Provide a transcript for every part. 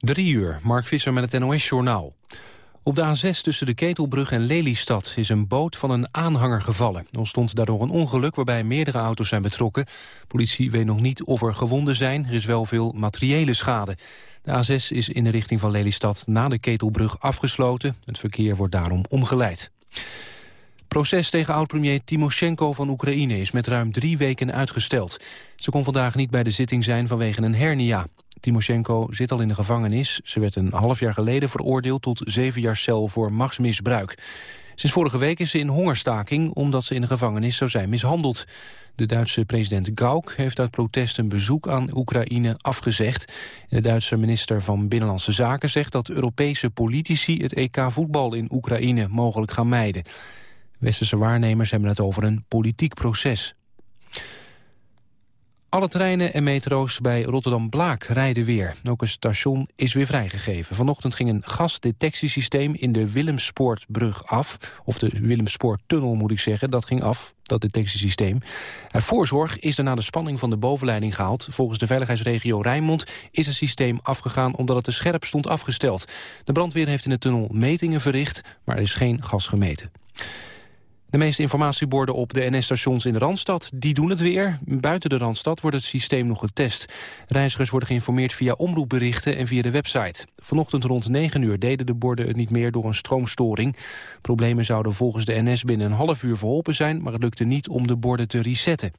Drie uur, Mark Visser met het NOS-journaal. Op de A6 tussen de Ketelbrug en Lelystad is een boot van een aanhanger gevallen. Er ontstond daardoor een ongeluk waarbij meerdere auto's zijn betrokken. Politie weet nog niet of er gewonden zijn, er is wel veel materiële schade. De A6 is in de richting van Lelystad na de Ketelbrug afgesloten. Het verkeer wordt daarom omgeleid. Proces tegen oud-premier Timoshenko van Oekraïne is met ruim drie weken uitgesteld. Ze kon vandaag niet bij de zitting zijn vanwege een hernia. Timoshenko zit al in de gevangenis. Ze werd een half jaar geleden veroordeeld tot zeven jaar cel voor machtsmisbruik. Sinds vorige week is ze in hongerstaking omdat ze in de gevangenis zou zijn mishandeld. De Duitse president Gauck heeft uit protest een bezoek aan Oekraïne afgezegd. De Duitse minister van Binnenlandse Zaken zegt dat Europese politici het EK voetbal in Oekraïne mogelijk gaan mijden. Westerse waarnemers hebben het over een politiek proces. Alle treinen en metro's bij Rotterdam-Blaak rijden weer. Ook een station is weer vrijgegeven. Vanochtend ging een gasdetectiesysteem in de Willemspoortbrug af. Of de Willemspoorttunnel moet ik zeggen, dat ging af, dat detectiesysteem. Uit voorzorg is er na de spanning van de bovenleiding gehaald. Volgens de veiligheidsregio Rijnmond is het systeem afgegaan... omdat het te scherp stond afgesteld. De brandweer heeft in de tunnel metingen verricht, maar er is geen gas gemeten. De meeste informatieborden op de NS-stations in de Randstad die doen het weer. Buiten de Randstad wordt het systeem nog getest. Reizigers worden geïnformeerd via omroepberichten en via de website. Vanochtend rond 9 uur deden de borden het niet meer door een stroomstoring. Problemen zouden volgens de NS binnen een half uur verholpen zijn... maar het lukte niet om de borden te resetten.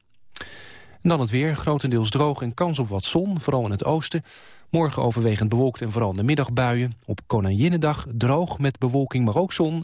En dan het weer, grotendeels droog en kans op wat zon, vooral in het oosten. Morgen overwegend bewolkt en vooral in de middagbuien. Op Koninginnedag droog met bewolking, maar ook zon.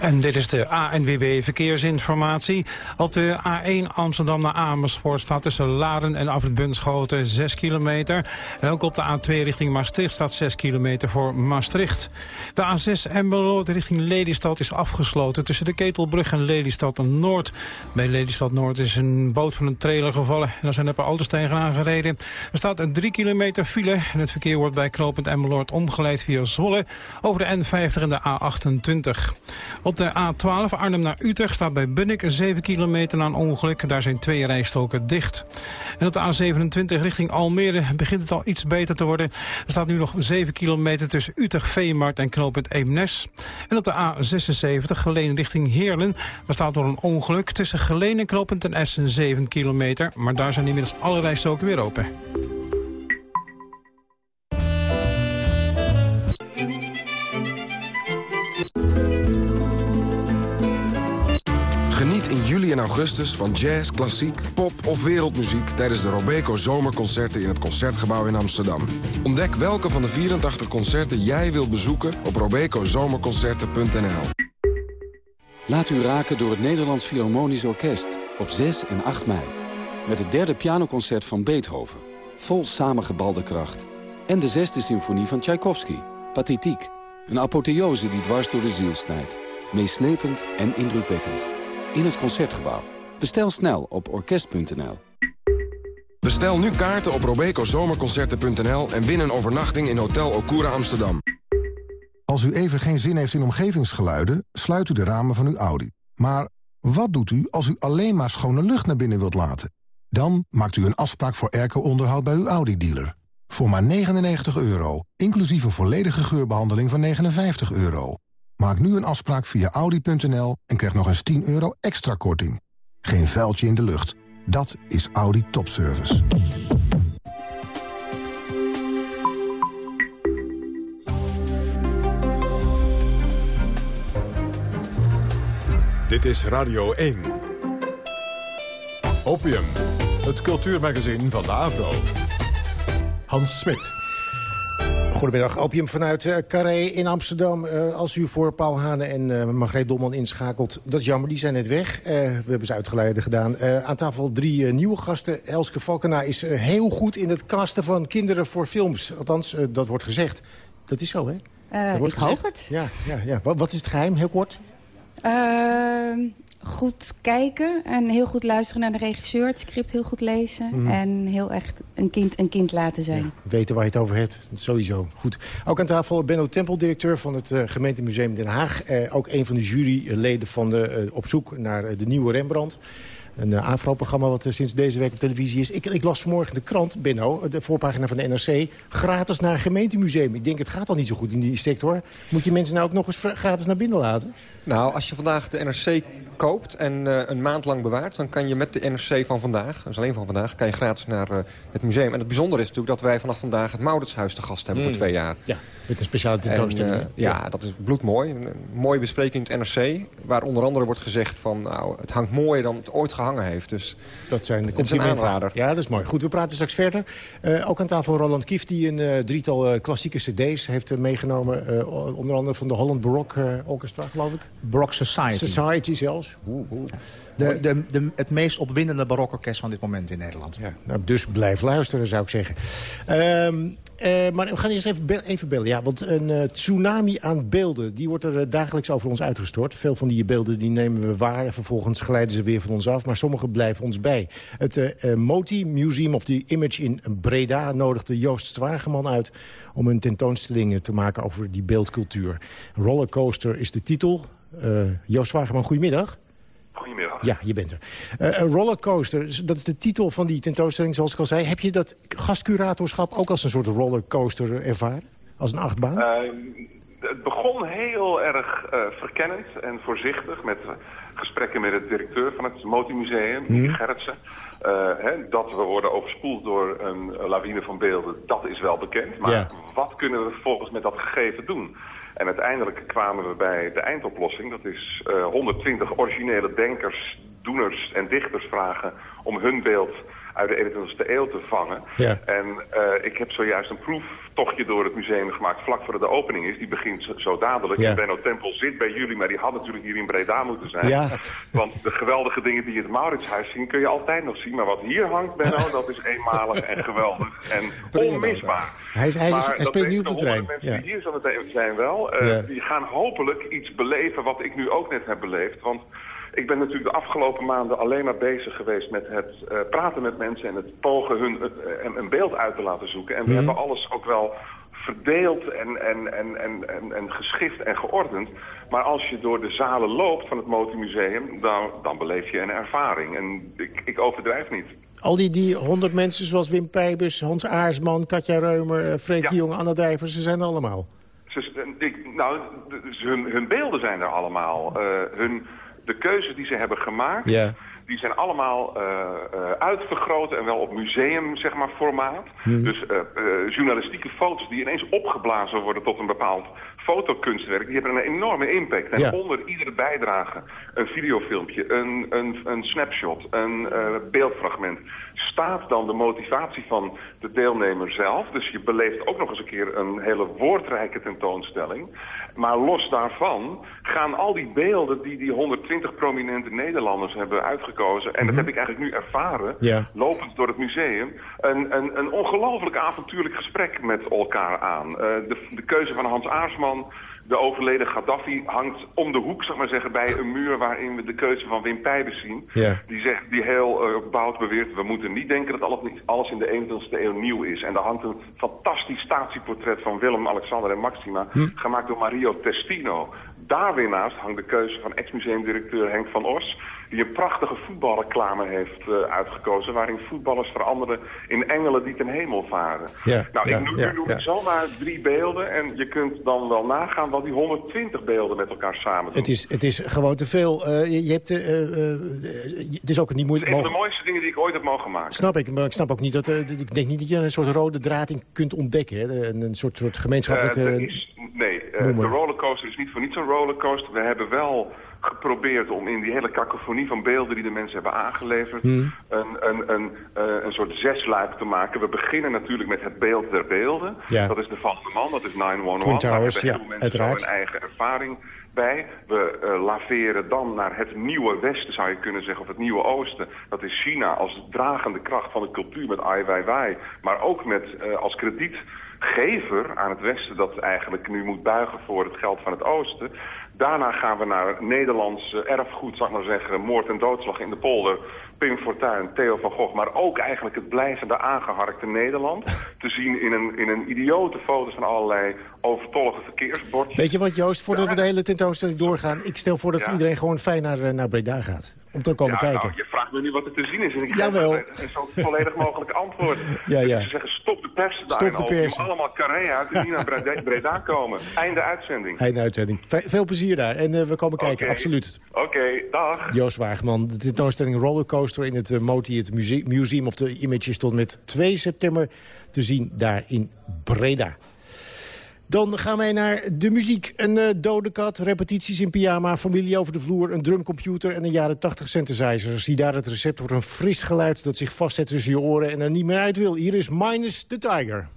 En dit is de ANWB Verkeersinformatie. Op de A1 Amsterdam naar Amersfoort staat tussen Laren en Afrit Bunschoten 6 kilometer. En ook op de A2 richting Maastricht staat 6 kilometer voor Maastricht. De A6 Emmeloord richting Lelystad is afgesloten tussen de Ketelbrug en Lelystad Noord. Bij Lelystad Noord is een boot van een trailer gevallen en er zijn een paar auto's tegenaan gereden. Er staat een 3 kilometer file en het verkeer wordt bij knooppunt Emmeloord omgeleid via Zwolle over de N50 en de A28. Op de A12 Arnhem naar Utrecht staat bij Bunnik 7 kilometer na een ongeluk. Daar zijn twee rijstoken dicht. En op de A27 richting Almere begint het al iets beter te worden. Er staat nu nog 7 kilometer tussen Utrecht, Veemarkt en knooppunt Eemnes. En op de A76 Geleen richting Heerlen. Daar staat door een ongeluk tussen Geleen en knooppunt en Essen 7 kilometer. Maar daar zijn inmiddels alle rijstoken weer open. En augustus van jazz, klassiek, pop of wereldmuziek... tijdens de Robeco Zomerconcerten in het Concertgebouw in Amsterdam. Ontdek welke van de 84 concerten jij wilt bezoeken op robecozomerconcerten.nl. Laat u raken door het Nederlands Philharmonisch Orkest op 6 en 8 mei. Met het derde pianoconcert van Beethoven, vol samengebalde kracht. En de zesde symfonie van Tchaikovsky, Pathetiek. Een apotheose die dwars door de ziel snijdt. Meeslepend en indrukwekkend in het Concertgebouw. Bestel snel op orkest.nl. Bestel nu kaarten op robecozomerconcerten.nl en win een overnachting in Hotel Okura Amsterdam. Als u even geen zin heeft in omgevingsgeluiden, sluit u de ramen van uw Audi. Maar wat doet u als u alleen maar schone lucht naar binnen wilt laten? Dan maakt u een afspraak voor airco-onderhoud bij uw Audi-dealer. Voor maar 99 euro, inclusief een volledige geurbehandeling van 59 euro. Maak nu een afspraak via Audi.nl en krijg nog eens 10 euro extra korting. Geen vuiltje in de lucht. Dat is Audi Topservice. Dit is Radio 1. Opium, het cultuurmagazin van de Avro. Hans Smit. Goedemiddag, Opium vanuit uh, Carré in Amsterdam. Uh, als u voor Paul Hane en uh, Margreet Dolman inschakelt, dat is jammer, die zijn net weg. we hebben ze uitgeleide gedaan. aan tafel drie nieuwe gasten. Elske Valkena is heel goed in het casten van kinderen voor films. Althans, dat wordt gezegd. Dat is zo, hè? ik hoop het. Ja, ja, ja. Wat, wat, is het geheim, heel kort? Goed kijken en heel goed luisteren naar de regisseur. Het script heel goed lezen. Mhm. En heel echt een kind een kind laten zijn. weten waar je het over hebt, sowieso. Goed. Ook aan tafel Benno Tempel, directeur van het uh, gemeentemuseum Den Haag. Uh, ook een van de juryleden van de, uh, op zoek naar de nieuwe Rembrandt. Een uh, AVRO-programma wat sinds deze week op televisie is. Ik, ik las vanmorgen de krant, Benno, de voorpagina van de NRC... gratis naar een gemeentemuseum. Ik denk, het gaat al niet zo goed in die sector. Moet je mensen nou ook nog eens gratis naar binnen laten? Nou, als je vandaag de NRC koopt en uh, een maand lang bewaart... dan kan je met de NRC van vandaag, dus alleen van vandaag... kan je gratis naar uh, het museum. En het bijzondere is natuurlijk dat wij vanaf vandaag... het Mauritshuis te gast hebben mm. voor twee jaar. Ja, met een speciale tentoonstelling. En, uh, ja, dat is bloedmooi. Een, een mooie bespreking in het NRC... waar onder andere wordt gezegd van... nou, het hangt mooier dan het ooit gehangen heeft. Dus dat zijn de complimenten. Ja, dat is mooi. Goed, we praten straks verder. ook aan tafel Roland Kief, die een drietal klassieke cd's heeft meegenomen. onder andere van de Holland Baroque Orchestra, geloof ik. Baroque Society. Society zelfs. Oeh, oeh. De, de, de, het meest opwindende barokorkest van dit moment in Nederland. Ja, nou, dus blijf luisteren, zou ik zeggen. Um, uh, maar we gaan eerst even, be even bellen. Ja, want een uh, tsunami aan beelden, die wordt er uh, dagelijks over ons uitgestort. Veel van die beelden die nemen we waar en vervolgens glijden ze weer van ons af. Maar sommige blijven ons bij. Het Moti Museum of the Image in Breda nodigde Joost Zwageman uit... om een tentoonstelling te maken over die beeldcultuur. Rollercoaster is de titel. Joost Zwageman, goedemiddag. Goedemiddag. Ja, je bent er. Uh, een rollercoaster, dat is de titel van die tentoonstelling zoals ik al zei. Heb je dat gastcuratorschap ook als een soort rollercoaster ervaren? Als een achtbaan? Uh, het begon heel erg uh, verkennend en voorzichtig met gesprekken met de directeur van het Motimuseum, hmm. Gerritsen. Hè, dat we worden overspoeld door een lawine van beelden, dat is wel bekend. Maar wat kunnen we vervolgens met dat gegeven doen? En uiteindelijk kwamen we bij de eindoplossing. Dat is uh, 120 originele denkers, doeners en dichters vragen om hun beeld uit de 21ste eeuw te vangen. Ja. En uh, ik heb zojuist een proeftochtje door het museum gemaakt vlak voor de opening is. Die begint zo, dadelijk. Ja. Benno Tempel zit bij jullie, maar die had natuurlijk hier in Breda moeten zijn. Ja. Want de geweldige dingen die je in het Mauritshuis zien kun je altijd nog zien. Maar wat hier hangt, Benno, dat is eenmalig en geweldig en onmisbaar. Hij, is, hij, is, hij nu op de trein. De mensen die hier zijn wel, uh, die gaan hopelijk iets beleven wat ik nu ook net heb beleefd. Want ik ben natuurlijk de afgelopen maanden alleen maar bezig geweest met het uh, praten met mensen en het pogen hun uh, een beeld uit te laten zoeken. En we mm. hebben alles ook wel verdeeld en, en, en, en, en, en geschift en geordend. Maar als je door de zalen loopt van het Motormuseum, dan, dan beleef je een ervaring. En ik, ik overdrijf niet. Al die, die honderd mensen zoals Wim Pijbus, Hans Aarsman, Katja Reumer, Freek ja. de Jong, Anna Drijvers, ze zijn er allemaal. Ze, ik, nou, hun, hun beelden zijn er allemaal. Uh, hun de keuzes die ze hebben gemaakt... Yeah. Die zijn allemaal uh, uh, uitvergroot en wel op museum zeg maar, formaat. Mm. Dus uh, journalistieke foto's die ineens opgeblazen worden tot een bepaald fotokunstwerk... die hebben een enorme impact. En ja. onder iedere bijdrage, een videofilmpje, een, een, een snapshot, een beeldfragment... staat dan de motivatie van de deelnemer zelf. Dus je beleeft ook nog eens een keer een hele woordrijke tentoonstelling. Maar los daarvan gaan al die beelden die die 120 prominente Nederlanders hebben uitgekozen... en mm -hmm. dat heb ik eigenlijk nu ervaren, ja. lopend door het museum... een, een, een ongelooflijk avontuurlijk gesprek met elkaar aan. Uh, de, de keuze van Hans Aarsman de overleden Gaddafi hangt om de hoek, zeg maar zeggen, bij een muur waarin we de keuze van Wim Pijbers zien. Die zegt, die heel uh, bout beweert, we moeten niet denken dat alles, alles in de 21ste eeuw nieuw is. En daar hangt een fantastisch statieportret van Willem, Alexander en Maxima, hm. gemaakt door Mario Testino. Daar weer naast hangt de keuze van ex-museumdirecteur Henk van Os die een prachtige voetbalreclame heeft uh, uitgekozen... waarin voetballers veranderen in engelen die ten hemel varen. Ja, nou, ik noem, ja, noem ja. zomaar drie beelden... en je kunt dan wel nagaan wat die 120 beelden met elkaar samen doen. Het is, het is gewoon te veel. Uh, je, je, hebt, uh, het is ook niet moeilijk... Het is een van de mooiste dingen die ik ooit heb mogen maken. Snap ik, maar ik snap ook niet dat... ik denk niet dat je een soort rode draad in kunt ontdekken. Hè? Een, een soort, soort gemeenschappelijke... Is, nee, de rollercoaster is niet voor niets een rollercoaster. We hebben wel geprobeerd om in die hele kakofonie van beelden die de mensen hebben aangeleverd... Hmm. Een, een, een, uh, een soort zesluik te maken. We beginnen natuurlijk met het beeld der beelden. Ja. Dat is de Vallende Man, dat is 911. Twin Towers, ja, uiteraard. een eigen ervaring We uh, laveren dan naar het nieuwe Westen, zou je kunnen zeggen, of het nieuwe Oosten. Dat is China als dragende kracht van de cultuur met Ai. Maar ook met uh, als kredietgever aan het Westen dat eigenlijk nu moet buigen voor het geld van het Oosten. Daarna gaan we naar Nederlands erfgoed, zal ik maar zeggen, moord en doodslag in de polder. Pim Fortuyn, Theo van Gogh, maar ook eigenlijk het blijvende aangeharkte Nederland. Te zien in een, in een idiote foto's van allerlei overtollige verkeersbordjes. Weet je wat Joost, voordat ja, we de hele tentoonstelling doorgaan... ik stel voor dat ja. iedereen gewoon fijn naar, naar Breda gaat. Om te komen ja, kijken. Nou, je vraagt me nu wat er te zien is. En ik geef Jawel. zo volledig mogelijk antwoord. Ja, ja. Ze zeggen stop de pers Stop daar de en pers. allemaal carré uit en niet naar Breda, Breda komen. Einde uitzending. Einde uitzending. Ve- veel plezier daar. En eh, we komen kijken, absoluut. Oké, dag. Joost Waagman, de tentoonstelling Rollercoaster in het uh, Moti, het muse- Museum of the Images... tot met 2 september te zien daar in Breda. Dan gaan wij naar de muziek. Een eh, dode kat, repetities in pyjama, familie over de vloer... een drumcomputer en een jaren 80 synthesizer. Zie daar het recept voor een fris geluid dat zich vastzet tussen je oren... en er niet meer uit wil. Hier is Minus the Tiger.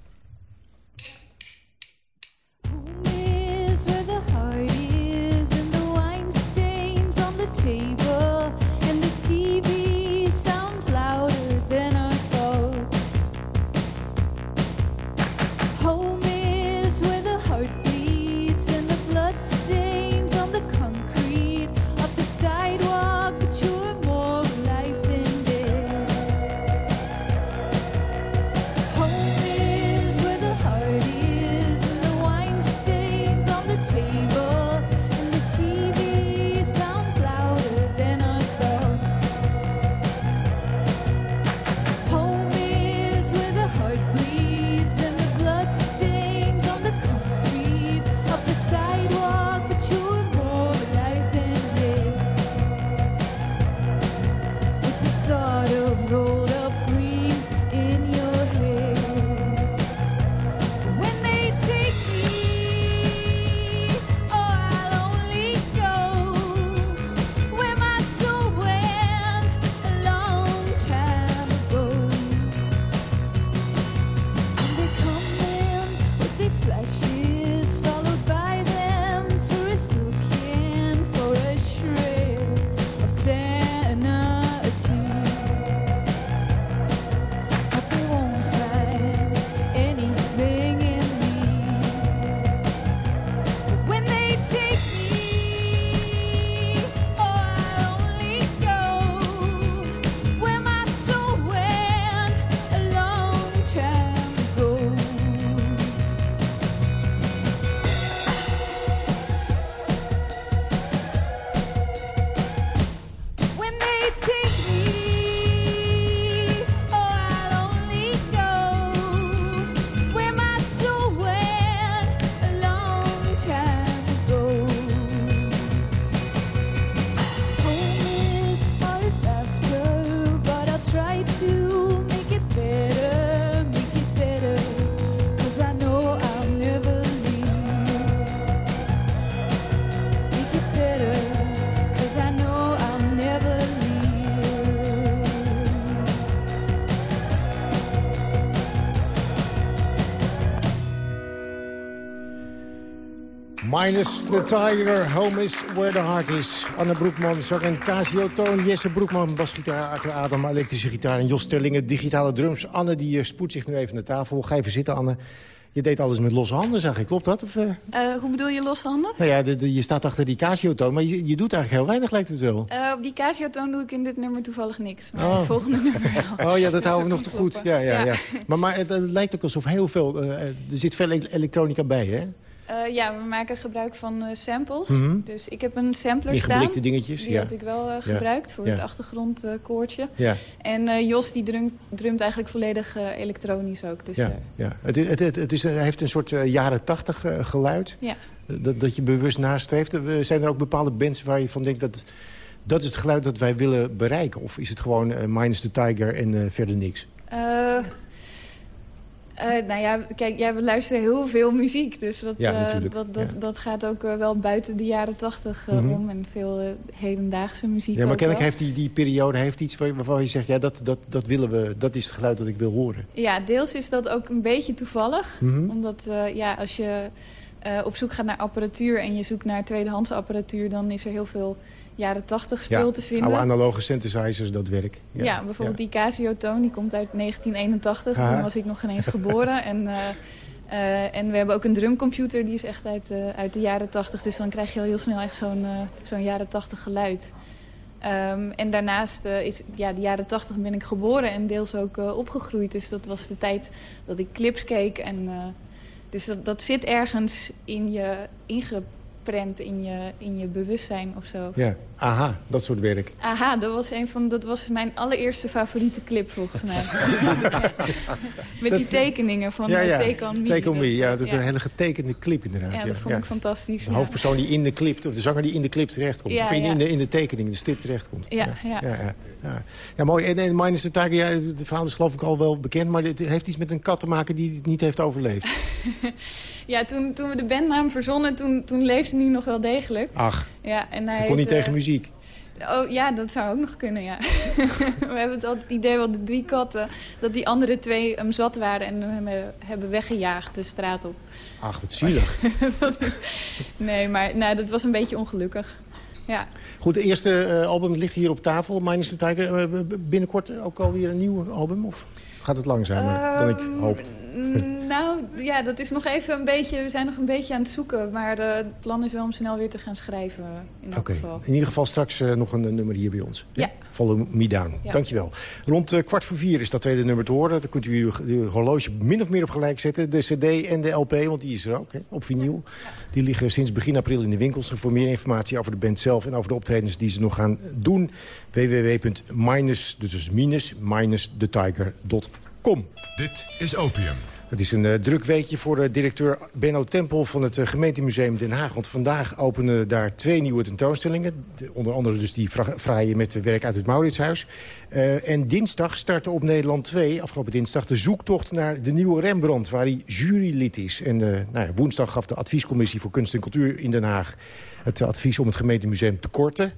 Minus the Tiger, Home is where the heart is. Anne Broekman, zang en Casio Toon. Jesse Broekman, basgitaar, Akker Adam, elektrische gitaar... en Jos Terlingen, digitale drums. Anne, die eh, spoedt zich nu even naar tafel. Ga even zitten, Anne. Je deed alles met losse handen, zag ik. Klopt dat? Of, eh? Eh, hoe bedoel je losse handen? Nou ja, de, de- je staat achter die Casio-toon, maar je, je doet eigenlijk heel weinig, lijkt het wel. Op die Casio-toon doe ik in dit nummer toevallig niks. Maar Oh. het volgende nummer wel. Oh ja, dat Dus houden we nog te goed. Ja, ja, ja. Ja. Maar, maar het, lijkt ook alsof heel veel... er zit veel ele- elektronica bij, hè? Eh, ja, we maken gebruik van eh, samples. Mhm. Dus ik heb een sampler Die staan. dingetjes, Die ja. had ik wel eh, Ja. gebruikt voor Ja. het achtergrondkoortje. Ja. En Jos die drumt, drumt eigenlijk volledig elektronisch ook. Dus, ja, ja. Het, het, het, het is, heeft een soort jaren tachtig geluid. ja. Dat, dat je bewust nastreeft. Zijn er ook bepaalde bands waar je van denkt... dat dat is het geluid dat wij willen bereiken? Of is het gewoon Minus the Tiger en verder niks? Eh, nou ja, kijk, ja, we luisteren heel veel muziek. Dus dat, Ja, eh, dat, dat, ja. dat gaat ook eh, wel buiten de jaren tachtig Mhm. om. En veel hedendaagse muziek Ja, maar kennelijk heeft die, die periode heeft iets waar- waarvan je zegt... ja, dat, dat, dat willen we, dat is het geluid dat ik wil horen. Ja, deels is dat ook een beetje toevallig. Mhm. Omdat ja, als je op zoek gaat naar apparatuur... en je zoekt naar tweedehands apparatuur... dan is er heel veel jaren tachtig spul ja, te vinden. oude analoge synthesizers, dat werk. Ja, bijvoorbeeld die Casio-toon, die komt uit 1981. Aha. Toen was ik nog geen eens geboren. en, eh, eh, en we hebben ook een drumcomputer, die is echt uit, eh, uit de jaren 80. Dus dan krijg je al heel snel echt zo'n zo'n jaren 80 geluid. Ehm, en daarnaast uh, is, ja, de jaren 80 ben ik geboren en deels ook uh, opgegroeid. Dus dat was de tijd dat ik clips keek. En, uh, dus dat, dat zit ergens in je ingeprent, in je, in je bewustzijn of zo. Ja. Aha, dat soort werk. Aha, dat was, een van, dat was mijn allereerste favoriete clip volgens mij. Met die tekeningen van ja, ja. Take On Me. Take On Me, Dat, ja, dat is een hele getekende clip inderdaad. Ja, dat vond ik fantastisch. De hoofdpersoon die in de clip, of de zanger die in de clip terechtkomt. Of in, ja. in, de, in de tekening, in de strip terechtkomt. Ja, ja. ja, ja, ja. Mooi. En, en Minus the Tiger, ja, het verhaal is geloof ik al wel bekend... maar het heeft iets met een kat te maken die het niet heeft overleefd. Ja, toen, toen we de bandnaam verzonnen, toen, toen leefde hij nog wel degelijk. Ach, Ja, en hij hij kon niet tegen eh, muziek. Oh ja, dat zou ook nog kunnen, ja. we hebben het altijd idee wel de drie katten... dat die andere twee hem zat waren en hem eh, hebben weggejaagd de straat op. Ach, wat zielig. Dat is- nee, maar nou, dat was een beetje ongelukkig. Ja. Goed, de eerste eh, album ligt hier op tafel, Minus the Tiger. Binnenkort ook alweer een nieuw album? Of gaat het langzamer dan ik Ehm, hoop? Mm, Nou, ja, dat is nog even een beetje... We zijn nog een beetje aan het zoeken. Maar het plan is wel om snel weer te gaan schrijven, in Oké, geval. in ieder geval straks eh, nog een, nummer hier bij ons. Ja. Follow Me Down. Ja. Dankjewel. Rond eh, kwart voor vier is dat tweede nummer te horen. Dan kunt u uw, uw horloge min of meer op gelijk zetten. De cd en de LP, want die is er ook, hè, op vinyl. Die liggen sinds begin april in de winkels. Voor meer informatie over de band zelf en over de optredens die ze nog gaan doen... www.minus, dus minus, minus-thetiger.com. Dit is Opium. Het is een eh, druk weekje voor eh, directeur Benno Tempel van het eh, gemeentemuseum Den Haag. Want vandaag openen daar twee nieuwe tentoonstellingen. De- onder andere dus die fraaie met werk uit het Mauritshuis. En dinsdag startte op Nederland 2, afgelopen dinsdag... de zoektocht naar de nieuwe Rembrandt, waar hij jurylid is. En nou ja, woensdag gaf de adviescommissie voor kunst en cultuur in Den Haag... het advies om het gemeentemuseum te korten.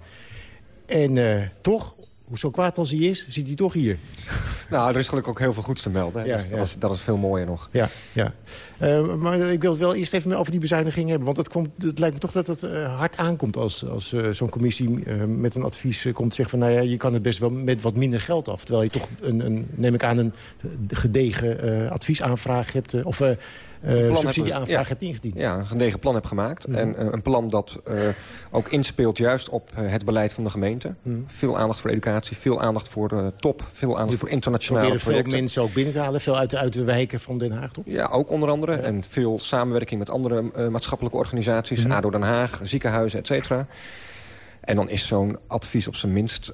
En toch, zo kwaad als hij is, zit hij toch hier. Nou, er is gelukkig ook heel veel goeds te melden. hè. Ja, Dus ja. Dat, is, dat is veel mooier nog. Ja, ja. Eh, maar ik wil het wel eerst even over die bezuiniging hebben. Want het, komt, het lijkt me toch dat het eh, hard aankomt als, als eh, zo'n commissie met een advies komt. Zegt van, nou ja, je kan het best wel met wat minder geld af. Terwijl je toch, een, een, neem ik aan, een gedegen adviesaanvraag hebt. of eh, eh, plan subsidieaanvraag hebt ingediend. Ja, een gedegen plan heb gemaakt. Mhm. En eh, een plan dat eh, ook inspeelt juist op het beleid van de gemeente. Mhm. Veel aandacht voor educatie, veel aandacht voor top... veel aandacht voor internationale Proberen veel projecten. mensen ook binnen te halen. Veel uit de, uit de wijken van Den Haag, toch? Ja, ook onder andere. En veel samenwerking met andere maatschappelijke organisaties. Mhm. ADO Den Haag, ziekenhuizen, et cetera. En dan is zo'n advies op zijn minst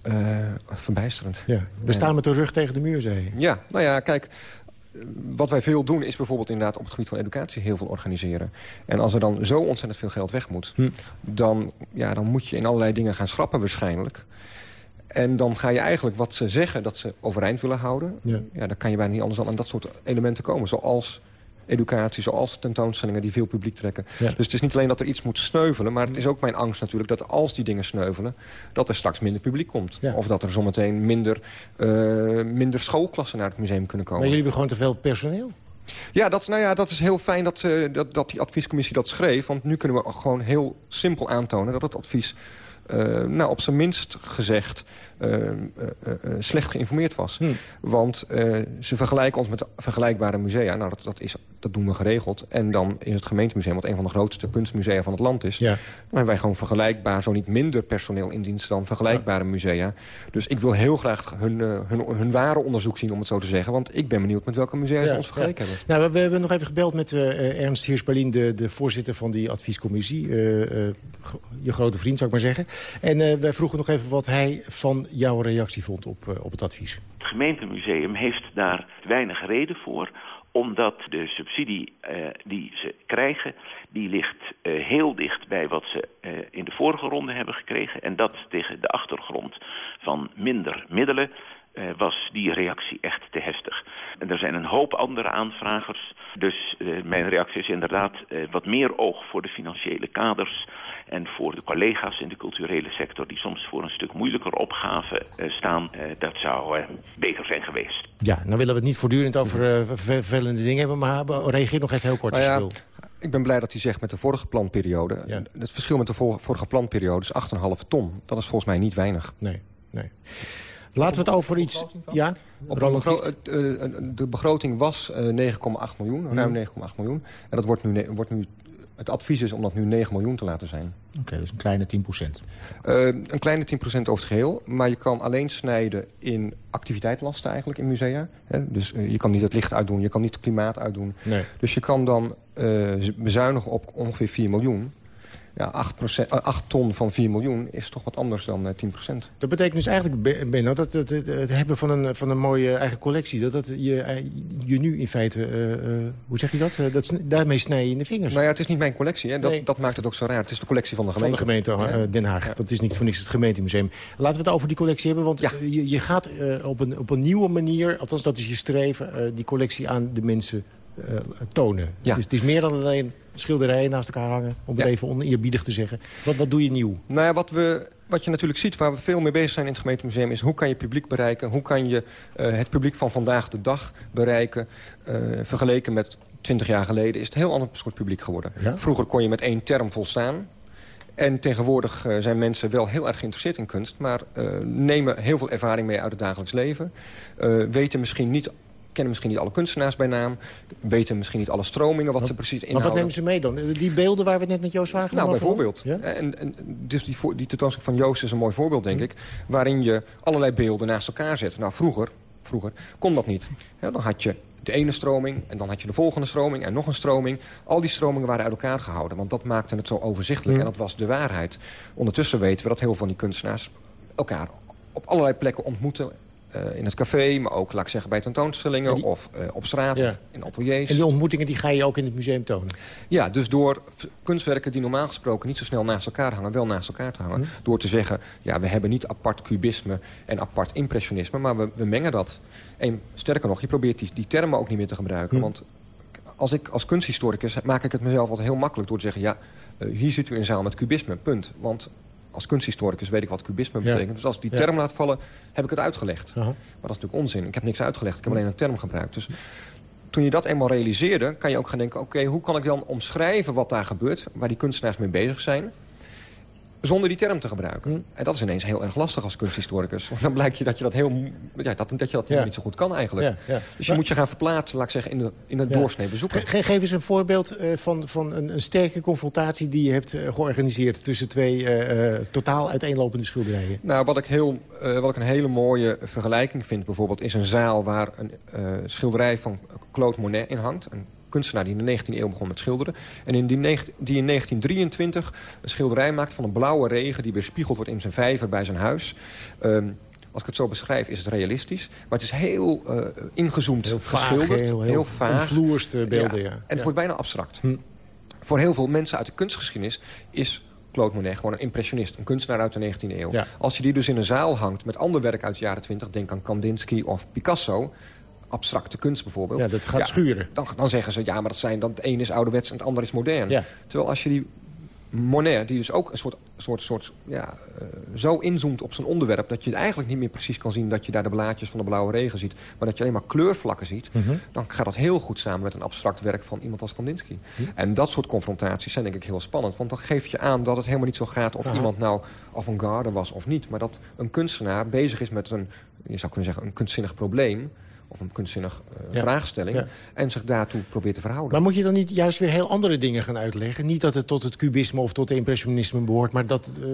verbijsterend. Ja. We staan met de rug tegen de muur, zei je. Ja, nou ja, kijk... Wat wij veel doen is bijvoorbeeld inderdaad op het gebied van educatie heel veel organiseren. En als er dan zo ontzettend veel geld weg moet... Hm. Dan, ja, dan moet je in allerlei dingen gaan schrappen waarschijnlijk. En dan ga je eigenlijk wat ze zeggen dat ze overeind willen houden... Ja. Ja, dan kan je bijna niet anders dan aan dat soort elementen komen. Zoals educatie, zoals tentoonstellingen die veel publiek trekken. Ja. Dus het is niet alleen dat er iets moet sneuvelen... maar het is ook mijn angst natuurlijk dat als die dingen sneuvelen... dat er straks minder publiek komt. Ja. Of dat er zometeen minder, eh, minder schoolklassen naar het museum kunnen komen. Maar jullie hebben gewoon te veel personeel. Ja, dat, nou ja, dat is heel fijn dat, eh, dat, dat die adviescommissie dat schreef. Want nu kunnen we gewoon heel simpel aantonen dat het advies... eh, nou, op zijn minst gezegd slecht geïnformeerd was. Hm. Want eh, ze vergelijken ons met vergelijkbare musea. Nou, dat, dat, is, dat doen we geregeld. En dan is het gemeentemuseum, wat een van de grootste kunstmusea van het land is... Ja. hebben wij gewoon vergelijkbaar, zo niet minder personeel in dienst... dan vergelijkbare musea. Dus ik wil heel graag hun, eh, hun, hun ware onderzoek zien, om het zo te zeggen. Want ik ben benieuwd met welke musea ze ons vergeleken hebben. Nou, we, hebben nog even gebeld met eh, eh, Ernst Heersberlin, de, de voorzitter van die adviescommissie. Eh, eh, je grote vriend, zou ik maar zeggen. En eh, wij vroegen nog even wat hij van jouw reactie vond op, eh, op het advies. Het gemeentemuseum heeft daar weinig reden voor omdat de subsidie eh, die ze krijgen, die ligt eh, heel dicht bij wat ze in de vorige ronde hebben gekregen. En dat tegen de achtergrond van minder middelen eh, was die reactie echt te heftig. En er zijn een hoop andere aanvragers. Dus eh, mijn reactie is inderdaad eh, wat meer oog voor de financiële kaders... en voor de collega's in de culturele sector... die soms voor een stuk moeilijker opgave eh, staan. Eh, dat zou eh, beter zijn geweest. Ja, nou willen we het niet voortdurend over ver- vervelende dingen hebben... maar reageer nog even heel kort Nou als ja. Ik ben blij dat hij zegt met de vorige planperiode. Het verschil met de vor- vorige planperiode is 8,5 ton. Dat is volgens mij niet weinig. Nee, nee. Laten we het over iets... Ja, Op de, begro- eh, de begroting was eh, 9,8 miljoen, ruim 9,8 miljoen. En dat wordt nu, wordt nu, het advies is om dat nu 9 miljoen te laten zijn. Oké, dus een kleine 10% Eh, een kleine 10% over het geheel. Maar je kan alleen snijden in activiteitlasten eigenlijk in musea. Hè? Dus eh, je kan niet het licht uitdoen, je kan niet het klimaat uitdoen. Nee. Dus je kan dan eh, bezuinigen op ongeveer 4 miljoen. Ja, 8, 8 ton van 4 miljoen is toch wat anders dan uh, 10 procent. Dat betekent dus eigenlijk, Benno, dat het, het, het, hebben van een, van een mooie eigen collectie... dat, dat je, je nu in feite, uh, hoe zeg je dat? dat daarmee snij je in de vingers. Nou ja, het is niet mijn collectie. Hè? Dat, nee. dat maakt het ook zo raar. Het is de collectie van de gemeente. Van de gemeente ja. Den Haag. Ja. Dat is niet voor niks het gemeentemuseum. Laten we het over die collectie hebben. Want ja. je, je gaat op, een, op een nieuwe manier, althans dat is je streven... die collectie aan de mensen tonen. Ja. Het, is, het, is, meer dan alleen schilderijen naast elkaar hangen. Om het ja. even oneerbiedig te zeggen. Wat, wat doe je nieuw? Nou ja, wat, we, wat je natuurlijk ziet, waar we veel mee bezig zijn in het gemeentemuseum... is hoe kan je publiek bereiken? Hoe kan je uh, het publiek van vandaag de dag bereiken? Uh, vergeleken met 20 jaar geleden is het een heel ander soort publiek geworden. Ja? Vroeger kon je met één term volstaan. En tegenwoordig uh, zijn mensen wel heel erg geïnteresseerd in kunst... maar uh, nemen heel veel ervaring mee uit het dagelijks leven. Uh, weten misschien niet kennen misschien niet alle kunstenaars bij naam. Weten misschien niet alle stromingen, wat ze precies inhouden. Maar wat nemen ze mee dan? Die beelden waar we net met Joost waren Nou, bijvoorbeeld. Ja? En, en, dus die, die tentoonstelling van Joost is een mooi voorbeeld, denk hm. ik. Waarin je allerlei beelden naast elkaar zet. Nou, vroeger, vroeger kon dat niet. Ja, dan had je de ene stroming en dan had je de volgende stroming en nog een stroming. Al die stromingen waren uit elkaar gehouden, want dat maakte het zo overzichtelijk. Hm. En dat was de waarheid. Ondertussen weten we dat heel veel van die kunstenaars elkaar op allerlei plekken ontmoeten uh, in het café, maar ook, laat ik zeggen, bij tentoonstellingen... Die, of uh, op straat, ja. of in ateliers. En die ontmoetingen die ga je ook in het museum tonen? Ja, dus door kunstwerken die normaal gesproken niet zo snel naast elkaar hangen... wel naast elkaar te hangen. Hm. Door te zeggen, ja, we hebben niet apart cubisme en apart impressionisme... maar we, we mengen dat. En sterker nog, je probeert die, die termen ook niet meer te gebruiken. Hm. Want als ik als kunsthistoricus maak ik het mezelf altijd heel makkelijk... door te zeggen, ja, uh, hier zit u in een zaal met cubisme, punt. Want als kunsthistoricus weet ik wat cubisme betekent. Ja. Dus als ik die Ja. term laat vallen, heb ik het uitgelegd. Aha. Maar dat is natuurlijk onzin. Ik heb niks uitgelegd. Ik heb alleen een term gebruikt. Dus toen je dat eenmaal realiseerde, kan je ook gaan denken... oké, hoe kan ik dan omschrijven wat daar gebeurt... waar die kunstenaars mee bezig zijn... zonder die term te gebruiken. Hm. En dat is ineens heel erg lastig als kunsthistoricus. Want dan blijkt je dat je dat heel ja, dat, dat, je dat Ja. niet zo goed kan eigenlijk. Ja, ja. Dus je Maar- moet je gaan verplaatsen, laat ik zeggen, in, de, in het doorsnee bezoeker. Ge- geef eens een voorbeeld eh, van, van een, een sterke confrontatie... die je hebt eh, georganiseerd tussen twee eh, totaal uiteenlopende schilderijen. Nou, wat ik, heel, uh, wat ik een hele mooie vergelijking vind bijvoorbeeld... is een zaal waar een uh, schilderij van Claude Monet in hangt. Een kunstenaar die in de 19e eeuw begon met schilderen. En in die, die in 1923 een schilderij maakt van een blauwe regen... die weerspiegeld wordt in zijn vijver bij zijn huis... Um, als ik het zo beschrijf, is het realistisch. Maar het is heel uh, ingezoomd heel geschilderd. Heel, heel, heel vaag. Vloerste beelden, ja. En het ja. wordt bijna abstract. Hm. Voor heel veel mensen uit de kunstgeschiedenis is Claude Monet gewoon een impressionist. Een kunstenaar uit de 19e eeuw. Ja. Als je die dus in een zaal hangt met ander werk uit de jaren 20... denk aan Kandinsky of Picasso abstracte kunst bijvoorbeeld. Ja, dat gaat schuren. Dan, dan zeggen ze, ja, maar dat zijn, dat het een is ouderwets en het ander is modern. Ja. Terwijl als je die Monet, die dus ook een soort, soort, soort ja, uh, zo inzoomt op zijn onderwerp... dat je eigenlijk niet meer precies kan zien dat je daar de blaadjes van de blauwe regen ziet... maar dat je alleen maar kleurvlakken ziet... Mhm. dan gaat dat heel goed samen met een abstract werk van iemand als Kandinsky. En dat soort confrontaties zijn denk ik heel spannend. Want dan geef je aan dat het helemaal niet zo gaat of Aha. iemand nou avant-garde was of niet. Maar dat een kunstenaar bezig is met een, je zou kunnen zeggen, een kunstzinnig probleem of een kunstzinnig uh, Ja. vraagstelling... Ja. en zich daartoe probeert te verhouden. Maar moet je dan niet juist weer heel andere dingen gaan uitleggen? Niet dat het tot het kubisme of tot het impressionisme behoort... maar dat uh,